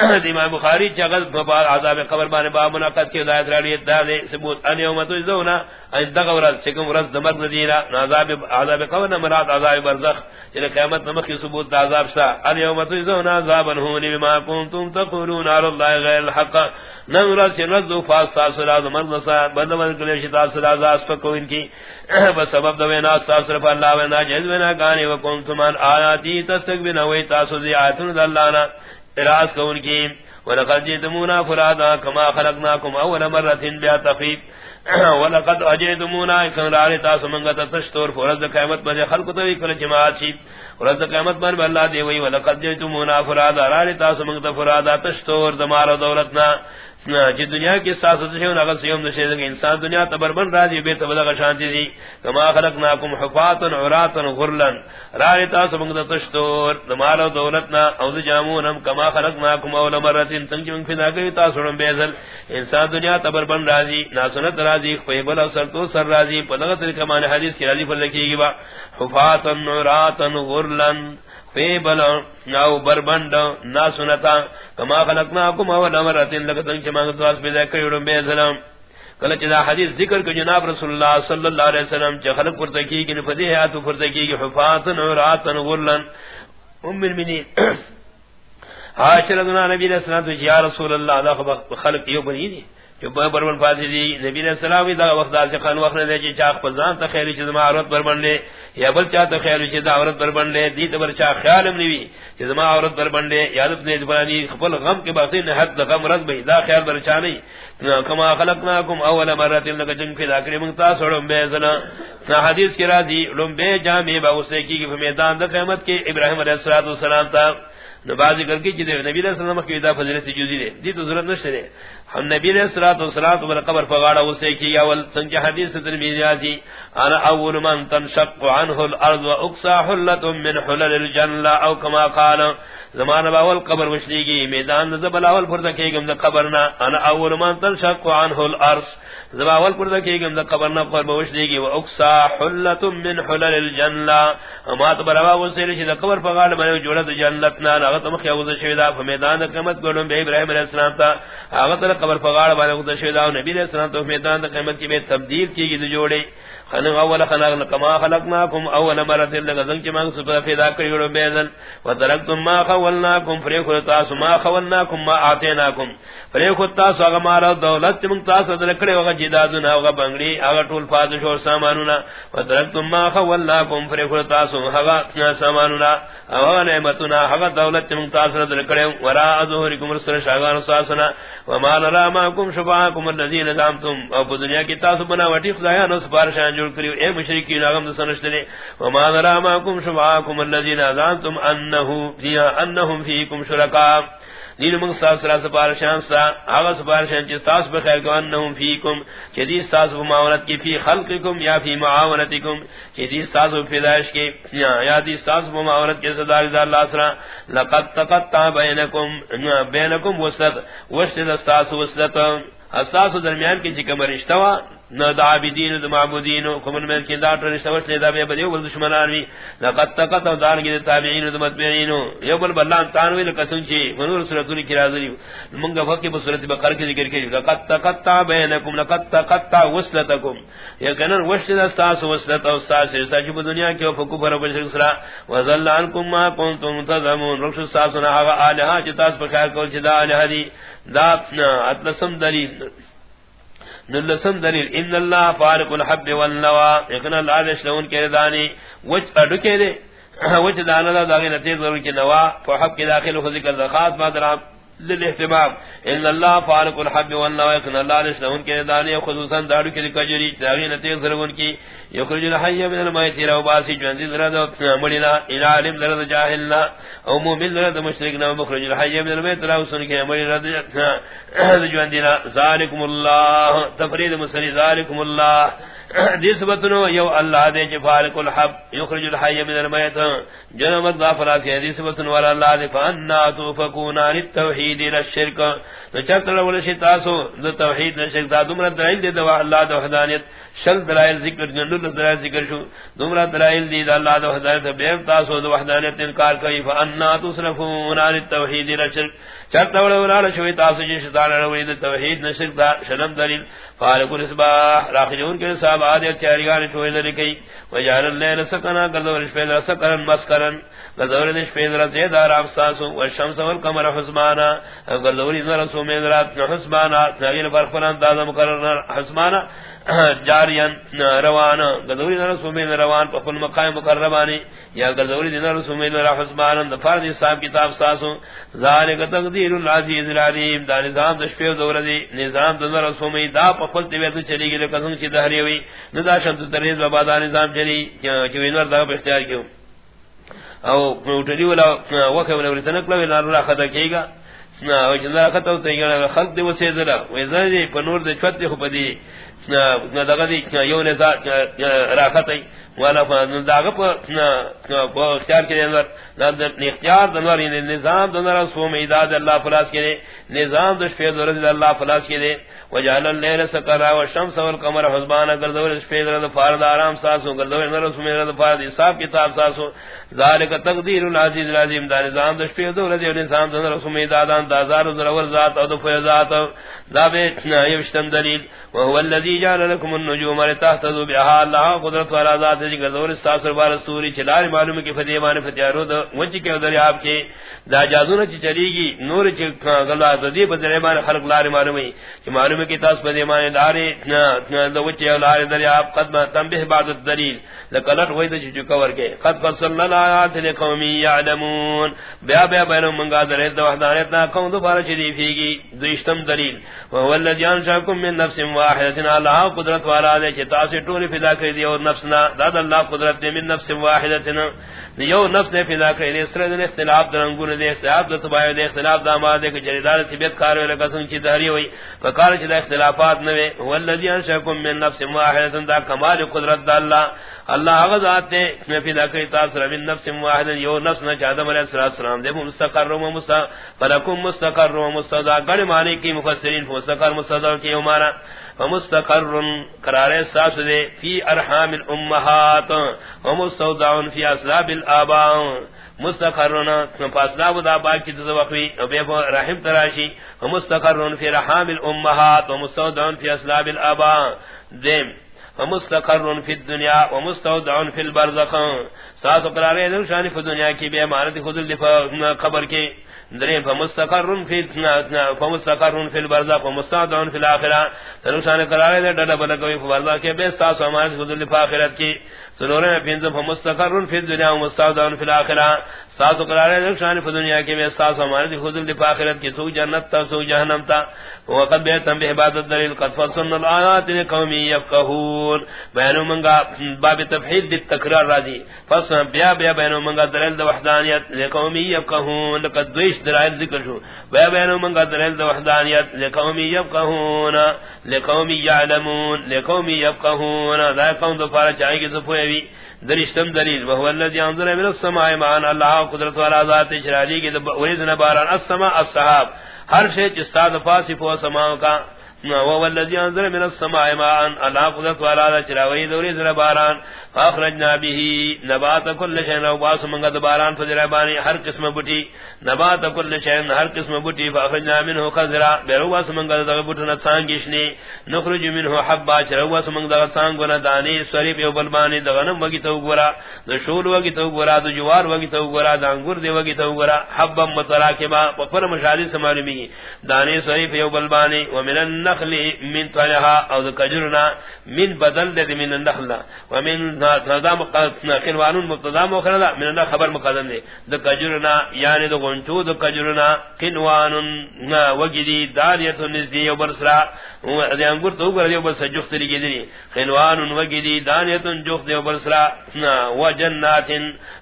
امام بخاری چغل باب عذاب قبر بان باب منعقد کی ہدایت رالی دار ثبوت ان یوم تو زونا ان دغور سکم ورز دمر ندیرا عذاب عذاب قبر نہ مراد عذاب برزخ کہ قیامت نمک کی ثبوت عذاب سا ان یوم تو زونا عذاب هون بما کنتم تقولون علی الله غیر الحق۔ نور سے نذ فاس صلات مرض سا بدل کل شتا صلات اس کو ان کی۔ بس سبب دو نا ساسر پر اللہ و نا جذ و نا گانے و کنتم ان آیاتی تستقبن و تاسو ذیاتن اللہ اراز کون کی، ولقد جئتمونا فرادا كما خلقناكم اول مره بیا تخيب ولقد اجئتمونا كن راري تاسو منگا تشتور فرز قیامت میں خلق تو کل جماعت چھ فرض قیامت میں اللہ دی وی ولقد جئتمونا فرادا رار تاسو منگا فرادا تشتور دمار دولتنا۔ جی دنیا کی ساسو سے ان اگر سیوم نشے کہ انسان دنیا تبربن راضی بے تبلغ شانتی دی۔ کما خلقناکم حفاتا عراتا غرلا۔ رای تاسو منگ تشتور دمال دولتنا اوز جامونم، کما خلقناکم اول مرتین۔ تنجی منگ فینا گئی تاسورن بیزل۔ انسان دنیا تبربن راضی، ناسنت راضی خفیبل او سر تو سر راضی۔ پدغت رکمان حدیث کی راضی پر لکی گی با حفاتا عراتا غرلا۔ فیبل ناو بربند، نا سنتا، کما خلقناکم اول امرتن لکتن چمانگ تواس پیدا کریڑن بے سلام کل چیزا حدیث ذکر کہ جناب رسول اللہ صلی اللہ علیہ وسلم چی خلق پرتکی کی نفدی حیاتو پرتکی کی حفاظن عراتن غرلن ام المنین حاشر دنا نبی علیہ السلام یا رسول اللہ دا خلق یو بنی دی بربن فاسی دی، نبی علیہ السلام دا وقت سے خان وقت پزان تا چیز ما عورت یا بل تا چیز عورت دی چیز ما عورت خپل غم کے باقی غم دا نہیں کما خلقناکم اول سڑم بے زنا۔ حدیث کی راضی، لم بے جامع کی میدان دا کے ابراہیم علیہ السلام تا نبازی کر کی جدے نبی علیہ السلام کی دا فضیلت جوزی دے، دی تو ضرورت نشتے دے۔ ہم نبی علیہ الصلوۃ والسلام پر قبر فغاڑا اسے کی اول سنج حدیث ترمذی اتی انا اول من تنشق عنه الارض واقصى حله من حلل الجنه او كما قال زمان باول قبر وشلیگی میدان زبل اول فرض کی گم قبرنا انا اول من تنشق عنه الارض زباول فرض کی گم قبرنا قبر وشلیگی واقصى حله من حلل الجنه اما تو بروا وسیل شی قبر فغاڑ میں جوڑت جنت نہ نا نغت مخیوز شیدا فمیدان قیامت گلوں بے ابراہیم علیہ السلام تا اغت قبر فغاڑ بانے خود شہدہ نبی علیہ السلام تو میدان دا قیمت کی بے تبدیل کی گی جوڑے خلق اول خلق کما خلقناکم، اول مرت لگا زنگ چمان سپا فیدا کریڑو بیزن و ترکتم ما خولناکم فریخو تاسو ما خولناکم، ما آتیناکم فریخو تاسو اگا مارا دولت چمان تاسو دلکڑے وغا جدادونا وغا بنگڑی اگا طول فادش اور سامانونا و ترکتم ما خولناکم فریخو تاسو اگا سامانونا اگا نعمتونا اگا دولت چمان تاسو دلکڑے ورا ظہرکم رسول شاگان ساسنا وما لرا ماکم شفاکم اللذین زامتم او دنیا کی تاسو بنا وٹی خدایان اس بارشان جوڑ کریو اے مشرکین اغم سنشتنے وما ذرا ماکم شفاکم اللذین ازانتم انہو فیا انہم فیکم شرکا دین منگ ساس سرا سپارشان سا آغا سپارشان چی ستاس بخیر کو انہم فیکم چی دی ستاس بمعاونت کی فی خلقکم یا فی معاونتکم چی دی ستاس بفیدائش کی یا دی ستاس بمعاونت کی صدار دا اللہ سرا لقد تقطع بینکم بینکم وسط. وشت ستاس وسط اساس درمیان کی چکم رشتہ نہ دعابدین و معبودین و کمن میں کی داٹر رشتوش نے دابے بدیو بل دشمنان وی. لقد تقت و دان کی تابعین و متبعین یو بل بلان تانوی لقسم چی منور سورتون کی رازلی. منگا فقی بصورت بقر کی ذکر کی لقد تقت بینکم، لقد تقت وصلتکم. یکنن وشت دستاس وصلت و استاس رشتہ چی جی دنیا کی وفقو پر بشرک سرا. وظل عنکم ما کنتم تزمون رکش استاسنا آغا آلہا چی تاس پخیر کول چی دا آلہا دی. دا اتلسم دلیل. نلسم دلیل، ان اللہ فارق الحب والنوا. اقنا اللہ دشلون کے ردانی. وچ اڈکے دے؟ وچ دانا دا داغی نتیز ضرور کی نوا. فحب کے داخل خود ذکر خاص مادرام للاہتمام ان اللہ فارق الحب والنوا اقنا اللہ دشلون کے ردانی خصوصا دارو کی کجری داغی نتیز ضرور کی یخرج الحی من المیت رو باسی جوانزی زرد مڑینا الى علم زرد جاہلنا او مومن زرد مشرکنا مخرج الحی من المیت رو سن کے مڑی رد جوانزینا ذالکم اللہ تفرید مسلی ذالکم اللہ دیس بطنو یو اللہ دے جفارق الحب. یخرج الحی من المیت جنمت ظافرات دیس بطنو والا اللہ دے فانا توفکونا للتوحید للشرک تو چرتر ولشی تاسو دو توحید للشرک دا دمرا دلائل دے دوا اللہ دو حدانیت شل دلائل ذکر جنڈل دلائل ذکر شو. دمرا دلائل دے دا اللہ دو حدانیت بیم تاسو دو حدانیت انکار کئی فانا تصرفونا للتوحید للشرک چرتر ولشی تاسو جیش دانا روید توحید للشرک دا شلم دلیل. فارق الاسباح راخجون کے صاحب آدھے تیاریگان چوئے لرکی وجعل اللیل سکنا گردور شپیدر سکرن مسکرن گردور شپیدر زید آرام ساسو والشمس والقمر حسمانا گردور نرسو من رات نہ حسمانا نغیر فرقنان دادا مقرر حسمانا جارین روان گذوری نہ رسول میں روان پپن مقام مقربانی یا گذوری دین رسول میں رح حسبان فرض صاحب کتاب ساسو، ذالک تقدیر العزیز العلیم، دا نظام دشپیو دور دی نظام دا رسول میں دا پپل تی ویت چلی گئی قسم کی دہری ہوئی ندا شمس تریز و بعد نظام چلی کہ وینر دا اختیار کیوں او اٹھلی ولا وقت ولا ورتنکلو ولا را خطا کیگا۔ او جنہ خطا تو خلق دی وسیدلا ویزا پنور دے چھت خو پدی نہ دغه دی یو نه راخته والا فن داغه په اختیار کې انور. اختیار د نور نظام د نور سو میداد الله فلاس کې نظام د شپې د ورځ الله فلاس کې وجعل الليل سكرا والشمس والقمر حسبانا، گردول شپې د فرض آرام ساسو گردول نور سو میداد فرض حساب کتاب ساسو ذالک تقدیر العزیز العظیم، دا نظام د شپې د نظام د نور سو میدادان د هزار ذرا ذات او د فیضات دا به یوشتم دلیل. وهو الذي جعل لكم النجوم لتهتدوا بها، الله قدرت والا ذات ذکر دور استاثر بار سوری چلار معلوم کی فتیمان فتیارو دو. وچ کے ادھر اپ کے دا جادو چ چلی گی نور چ گلا ددی بدرے مان خلق لار معلوم ہے کہ معلوم کی تاس فتیمان دارے دو وچ لار در اپ قدم تنبیہ بعد الدلیل۔ لکلٹ ہوئی تو جو کور کے قد فصل الایات لقوم یعلمون۔ بیا بیا بینو منگا در دو وحدانیت نا قوم دو بارا چلی فیگی۔ دوشتم دلیل۔ وهو الذي انشاكم من نفس واحده الله قدرت والا دے کہ تاسے ٹولی فدا کر دی اور نفس نفسنا داد اللہ قدرت دے من نفس واحده یو نفس نے فدا کر دی اس طرح اختلاف درنگون دے، اختلاف دے تبا دے، اختلاف دا ما دے، کہ جریدار طبیعت کار ولا قسم کی دہری ہوئی۔ فقال چ اختلافات نہ هو الذي انشاكم من نفس واحده دا کمال قدرت دا اللہ۔ اللہ غزات نے میں پیدا کی تاثر من نفس واحد یو نفس نہ آدم علیہ السلام دے مستقر و مستقر فلکم مستقر و مستودع گڑ معنی کی مفسرین، مستقر مستودع کی ہمارا فمستقر قرار اساس دے، فی ارحام الامہات۔ و فی اسلاب الاباء مستقرنا فاسلاب دا باقی تزوقی بے رحم تراشی ومستقرن فی رحام الامہات و مستودع فی اسلاب الاباء دیم ومستقر في الدنيا ومستودع في البرزخ. ساس قرار ہے شان في الدنيا کی بے امانت خود قبر کے درے فمستقر في فمستقر في البرزخ ومستودع في الاخره شان قرار ہے ڈڈ بل کوئی فرضا کے بے ساس امانت خود الاخرت کی. سنورے میں پینز فمستقر في الدنيا ومستودع في الاخره ساس قرار ہے شان في الدنيا کی بے ساس امانت خود الاخرت کی سو جنت تا سو جہنم تا۔ وقد بیتم بعبادت دلیل قد فصلنا الآیات لقومی یفقہون۔ بینو منگا باب تفحید دی بالتکرار راضی۔ فصل بیا بیا بینو منگا دلیل دا وحدانیت لقومی یفقہون۔ لقد دویش دلائل ذکر شو۔ بیا بینو منگا دلیل دا وحدانیت لقومی یفقہون۔ لقومی یعلمون۔ لقومی یفقہون۔ دا قوم دو پارا چاہی کی سفویوی درشتم دلیل. وهو الذي انزل من السماء ماء. الله قدرت والا ذات شرالی کی ورزن باران. السماء الصحاب ہر شے جستا فاسف و سماء کا. وهو الذي انزل من السماء ماء. الله قدرت والا چراوی دوری زر باران. فاخرجنا به نبات كل شيء وباس من باران فجربانی ہر قسم بوٹی، نبات كل شيء ہر قسم بوٹی، فاخرجنا منه خضرا برواس من غدغ بوٹنا سانگشنی نخرج منه حبا چرواس من غدغ سانگنا دانی سریب یو بلبانی دغنم وگی تو گورا د شول وگی تو گورا د جوار وگی تو گورا د انگور دی وگی تو گورا، حبا متراکبا پر مشالی سماری می دانی سریب یو بلبانی ومن النخل من طلها او کجرنا من بدل دے من النخل ومن تدا خنوانون مبتدا مخرلا من اللہ خبر مقدم دے. د کجرنا یعنی د گنچو د کجرنا خنوانون وجدی داریت نزدی و برسرا دی انگور تو گر دی بس جخت دی دی خنوانون وجدی داریت جخت دی و برسرا و جنات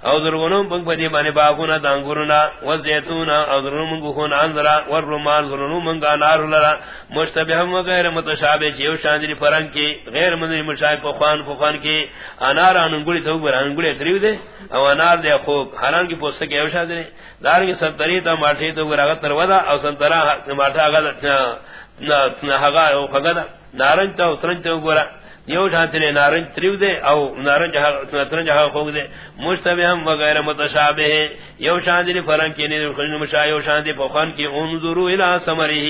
او درونم پنگ پدی معنی باغونا د انگورنا و زیتون او درونم گخون انذرا و الرمان درونم منگا نار لرا. مشتبہم و غیر متشابہ چیو شاندری فرنگ کی، غیر مدنی مشابہ پخوان پخوان کی. انار انگڑی تو بر انگڑی تریو دے او انار دے خوب حالان کی پوسٹ کے اوشا دے دار کی سنتری تو ماٹھی تو بر اگت تر ودا او سنترا ماٹھا اگت نہ ہگا او پھگا نارنج تو سرنج تو بر یو شانتنے نارنج تریو دے او نارنج سرنج ہا خوب دے مشتبہ ہم وغیرہ متشابہ ہے یو شانتی فرن کی نے خن مشا یو شانتی پخان کی انظروا الى ثمره.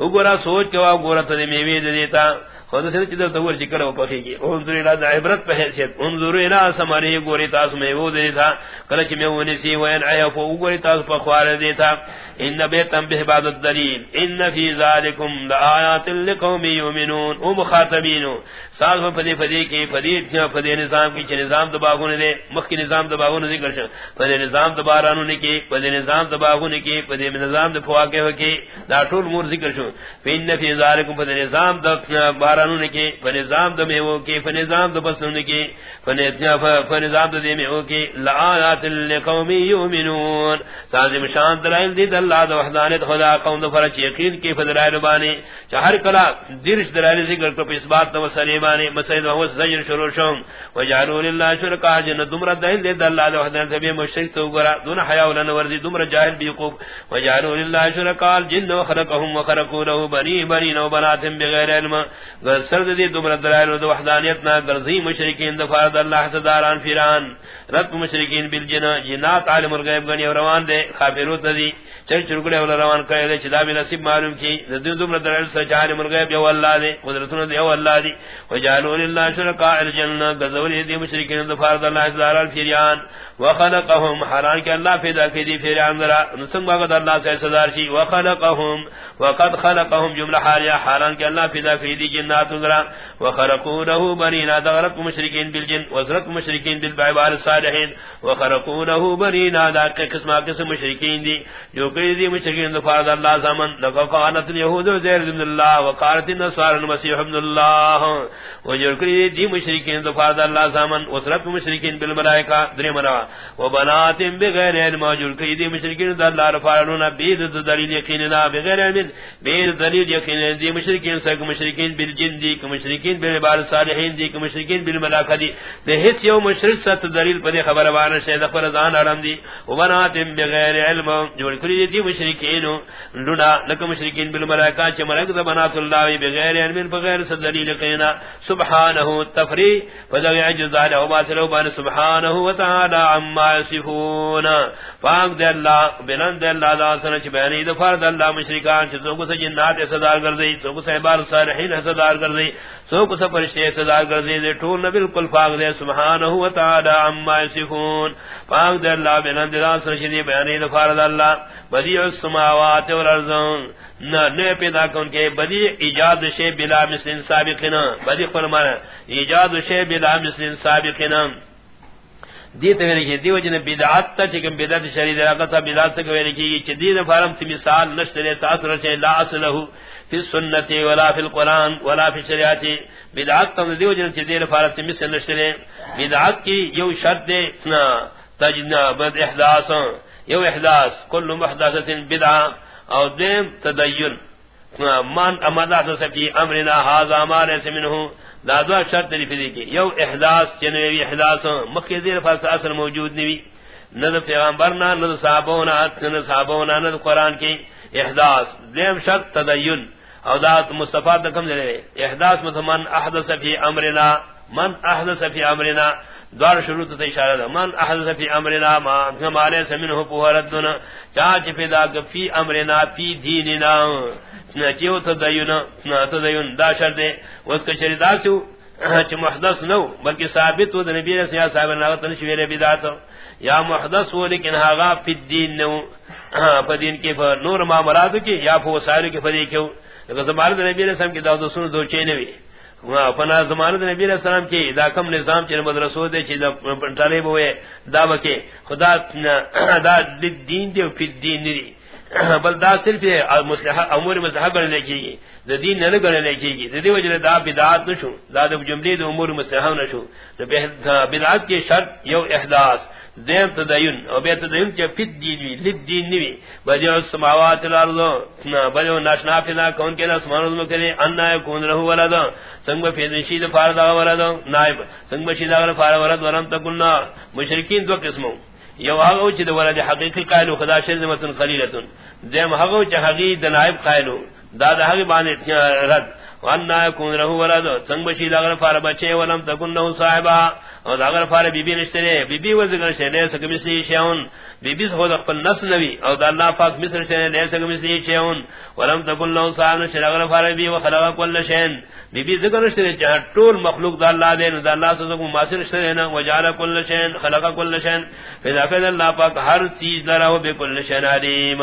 وګرا سوچ کے وا ګورا تے میوے دیتا خود سے چدر تور ذکر و پخی کی انظر الى عبرت پہ حیثیت. انظر الى سماری گوری تاس میں وہ دے تھا کلچ میں وہ نسی وین عیف و گوری تاس پہ دے تھا ان بیتم بہباد الدلیل ان فی ذالکم لآیات لقوم یومنون او مخاطبینو. ساز میں پدی کی، پدی پدی نظام کی چھ نظام دباغون دے مخی نظام دباغون ذکر شن پدی نظام دبارانو نے کی پدی نظام دباغون کی پدی نظام دفواقع کی دا ٹول مور ذکر شن فین فی ذالکم پدی نظام دبارانو نے کی پدی نظام دمیو کی پدی نظام دبسنو نے کی پدی نظام دمیو کی، لآیات لقوم یومنون ساز مشان دلائل دی اللہ دا وحدانیت خدا قوم دا فرچ یقین کی فضلائل بانی۔ چاہر کلا درش دلائل ذکر کو اس بات دا سلیمانی مسید وحوث زجر شروع شوم۔ وجعلو للہ شرکا جن دمر دہل دید اللہ دا وحدانیت بی مشرک تو گرا۔ دون حیاء لن ورزی دمر جاہل بیقوب وجعلو للہ شرکا جن وخلقهم وخرقو له بنی بنی نو بناتم بغیر علم۔ سرد دی دمر دلائل و وحدانیت نا گرزی مشرکین دفارد اللہ تداران فیران. رد مشرکین بالجن جنات، عالم الغیب گنی و روان دے خافروت دی. چل چرکڑے ولا روان کرے دے چدا بھی نصیب معلوم کی دین دمر دلائل سجان الغیب you Allah they قدرتنا the you اللہ دی. وجعلوا لله شرکاء الجنہ، گزولی دی مشرکین دے دفارد اللہ تداران فیران وخلقهم حران کہ اللہ پیدا کی دی فیران ذرا نسنگ باغد اللہ سے صدار شی وخلقهم، وقد خلقهم، جملہ حالیہ حران کہ اللہ پیدا کی دی جنات ذرا وخرقوا له بنينا دغرت مشركين بالجن وزرت مشركين بالعباد الصالحين وخرقوا له بنينا ذاك قسم قسم مشركين دي جو کہ دی مشرکین مشركين دفعت الله زمن. لقالت اليهود زير بن الله وقالت النصارى المسيح ابن الله وجو کہ دی مشرکین مشركين دفعت الله زمن. وزرت مشركين بالملائكه در مرا. وبنات بغير علم. جو کہ دی مشرکین مشركين الله رفعنا بيد دلیل یقینا بغیر علم. بيد دلیل یقینا دی مشركين سگ مشركين بالجن دی. کہ مشرکین بل صالحین دی. کہ مشرکین بل دی. دے ہت یو مشرک ست دلیل پر خبر وان شے پر زان علم دی و بغیر علم. جو کلی دی مشرکین. لنا لک مشرکین بل ملائکہ چ ملائکہ بنات اللہ بغیر علم، بغیر ست دلیل کینا. سبحانہ تفری فذا عجز علی و باثر بان سبحانہ و عما یصفون. پاک دے اللہ بلند اللہ ذا سن چ بیان دی فرض اللہ مشرکان چ تو کو جنات صدار کر دی تو کو عباد صالحین صدار صدار کر دی سو کو سفر صدار کر دی دے ٹول نہ بالکل پاک دے سبحانہ و تعالی عما یصفون پاک دے اللہ بن اندر سرشدی بیان دی فرض اللہ. بدیع السماوات والارض نہ نہ پیدا کون کے بدی ایجاد شے بلا مثل سابقنا بدی فرمانا ایجاد شے بلا مثل سابقنا دی تے ویلی دی تا چکم راقتا تا ویلی کی دی فارم سی مثال ساس رچے، لا فی السنت ولا فی القران ولا فی شریعت بدعت تا دی وجہ چ دی فارم سی مثال نشترے. بدعت کی یو شرط دے تجنا بد احداث ہاں، یو احداث، کل محدثۃ بدعہ، او دیم تدین. من امداد سفی امرنا هذا ما ليس منه دادوا شرط دی فدی کی. یو احداث یعنی جنوی احداث ہاں، مکہ زیر فاس اثر موجود نہیں نہ پیغمبر نہ نہ صحابہ نہ نہ صحابہ نہ نہ کی احداث. دیم شرط تدین. او ذات مصطفی دکم دے احداث مثمن احدث فی امرنا، من احدث فی امرنا، دوار شروع تو اشارہ دا من احدث فی امرنا، ما ہمارے سمنہ پوہردنا چاچ پیدا فی امرنا، فی دیننا. نہ کیو تدین تدین دا شرط دے اس کا شریدا سو چ محدث نو بلکہ ثابت ہو نبی نے سیا صاحب نے تن شویرے بدعت. یا محدث ہو لیکن ہاغا فی الدین نو فدین کے نور ما مراد کی یا فو سائر کے فدی کیوں کہ زمانہ نبی نے سم کی دعوت سن دو چینے وی. ہاں، فنا زمانہ نبی علیہ السلام کی دا کم نظام چ مدرسو دے چ طالب ہوئے دا بکے، خدا دا دین دے فی الدین دی بل دا صرف امور مذہب نے کی گئی. دین نہ گنے کی گئی. دی وجہ دا بدعات نشو. دا جملے دے امور مصلحہ نشو. تو بدعات کی شرط یو احداث. دین تدین، او بیت تدین کے فت دین وی لب دین نی بجو السماوات الارض نا بجو ناشنا فنا کون کے اسمان میں کرے ان کون رہو ولد. سنگ فی شید فرض ولد. نائب، سنگ شید فرض ولد ورم تکنا مشرکین دو قسموں یو هغه چې د ولادت حقیقی قائل خدا شر نعمتن قلیلتن دیم هغه چې حقیقی د نائب قائل دا د هغه باندې رد. وان نا یکون له ولد. څنګه بشی دا فار بچي ولم تکون له صاحبہ او دا غره فار بی بی نشته بی بی وزګر شه له سګ مسی شاون بی بی خود خپل نس نوی او دا الله پاک مصر شه له سګ مسی شاون ولم تکون له صاحب شه غره فار بی و خلق کل شین بی بی ذکر شه چې ټول مخلوق دا الله دې دا الله سره کو ماسر شه نه. وجال کل شین خلق کل شین فذا فذا الله پاک ہر چیز درا و بے کل شین علیم.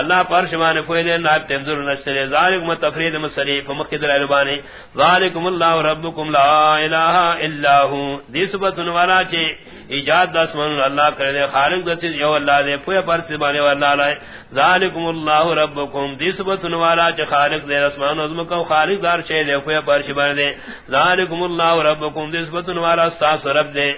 اللہ پر شمان کوئی دے نہ تنظر نشتے ذالک متفرید مصریف مقدر البانی ذالکم اللہ ربکم لا الہ الا ہو دی نسبت والا چے ایجاد دس من اللہ کرے دے، خالق دس یو اللہ دے، پویا پر سے سبانے والا لائے۔ ذالکم اللہ ربکم نسبت والا چے خالق دے اسمان عظم کو خالق دار چے دے، پویا پر سے سبانے دے۔ ذالکم اللہ ربکم نسبت والا ساس رب دے۔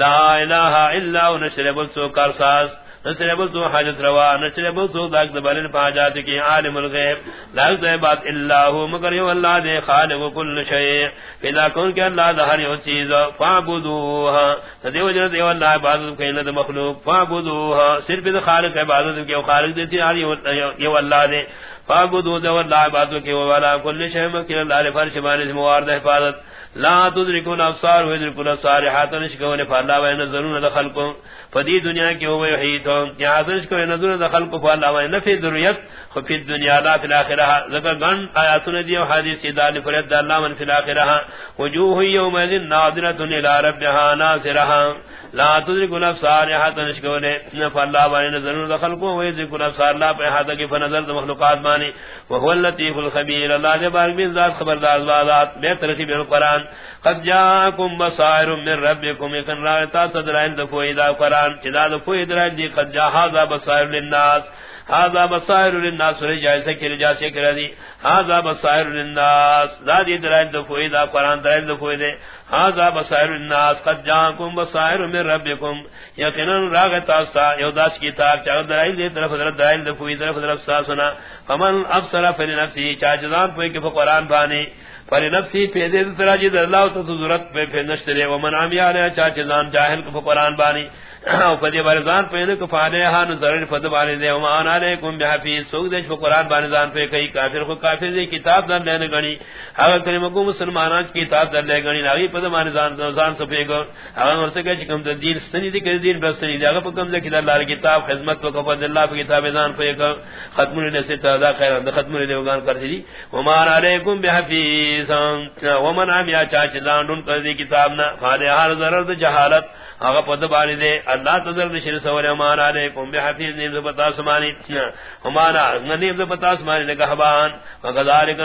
لا الہ الا ہو، نشرب سو السو کارساس نچلے بل تو حاجت روا نچلے بل تو داک دبالن پاجات کی عالم الغیب۔ لاک دے بات اللہ مگر یو اللہ دے خالق کل شیء۔ پیدا کون کہ اللہ دا ہر یو چیز فعبدوها تدیو جنت یو اللہ عبادت کین دے مخلوق فعبدوها صرف خالق عبادت کی خالق دے تی یو اللہ دے۔ فعبدو دے اللہ عبادت کی والا، کل شیء مکر اللہ فرش مانس موارد حفاظت۔ لا تدركون ابصار ويدركون ابصار حاتن شكون فالله وين ظنون دخلكم فدی دنیا کی ہوئے وحی تو کیا حاضر کو نظر دخل کو فالله وين نفي ذریت فی الدنیا لا فی الاخرہ. ذکر گن آیات دی حدیث دال فرد اللہ من فی الاخرہ. وجوه یومئذ ناظرۃ الى ربها ناظرہ. لا تدركون ابصار حاتن شكون فالله وين ظنون دخل کو ويدركون ابصار. لا پہ ہاتھ کی فنظر مخلوقات مانی وهو اللطيف الخبير اللہ دے بارک بھی ذات خبردار، ذات بے ترتیب القران قد جاءكم بصائر من ربكم يكن رايتا تدرائن دفوئدا قرآن. چدا دفوئ درائن دي قد جاء هذا بصائر للناس. هذا بصائر للناس رجاء سكر رجاء هذا بصائر للناس. لا دي درائن دفوئدا قرآن درائن دفوئدا هذا بصائر للناس. قد جاءكم بصائر من ربكم يقنا راغتا سا يوداس كتاب چاہ درائن دي طرف درائن دفوئ طرف طرف سا فمن ابصر فلنفسه چاہ پوئ کہ قرآن بانی. پر نفسی پیدے تراجی در اللہ تو ضرورت پہ پھر نشترے ومن عمیان چاچ زان جاہل کو قرآن بانی او پدی برزان پہنے کو فانے ہاں ضرر فد بانے دے وما انا علیکم بحفیظ سوگ دے قرآن بانے زان پہ کئی کافر. کو کافر دے کتاب در لینے گنی اگر کلمہ کو مسلمانان کی کتاب در لے گنی ناغی پد بانے زان زان سپے گو اگر ورسے کہ چکم در دین سنی دی کہ دین بس سنی دی اگر پکم دے کہ اللہ کتاب، خدمت کو کفر اللہ پہ کتاب زان پہ گو ختم نے سے تازہ خیر ختم نے وگان کر دی وما انا علیکم بحفیظ ومن عمیا چاچ زان دون کر دی کتاب نہ فانے ہاں ضرر جہالت اگر پد بانے دے اللہ تذر نشر سور امان علیکم بحفیظ نیم زبتا سمانی ہمانا، نیم زبتا سمانی لگہبان حبان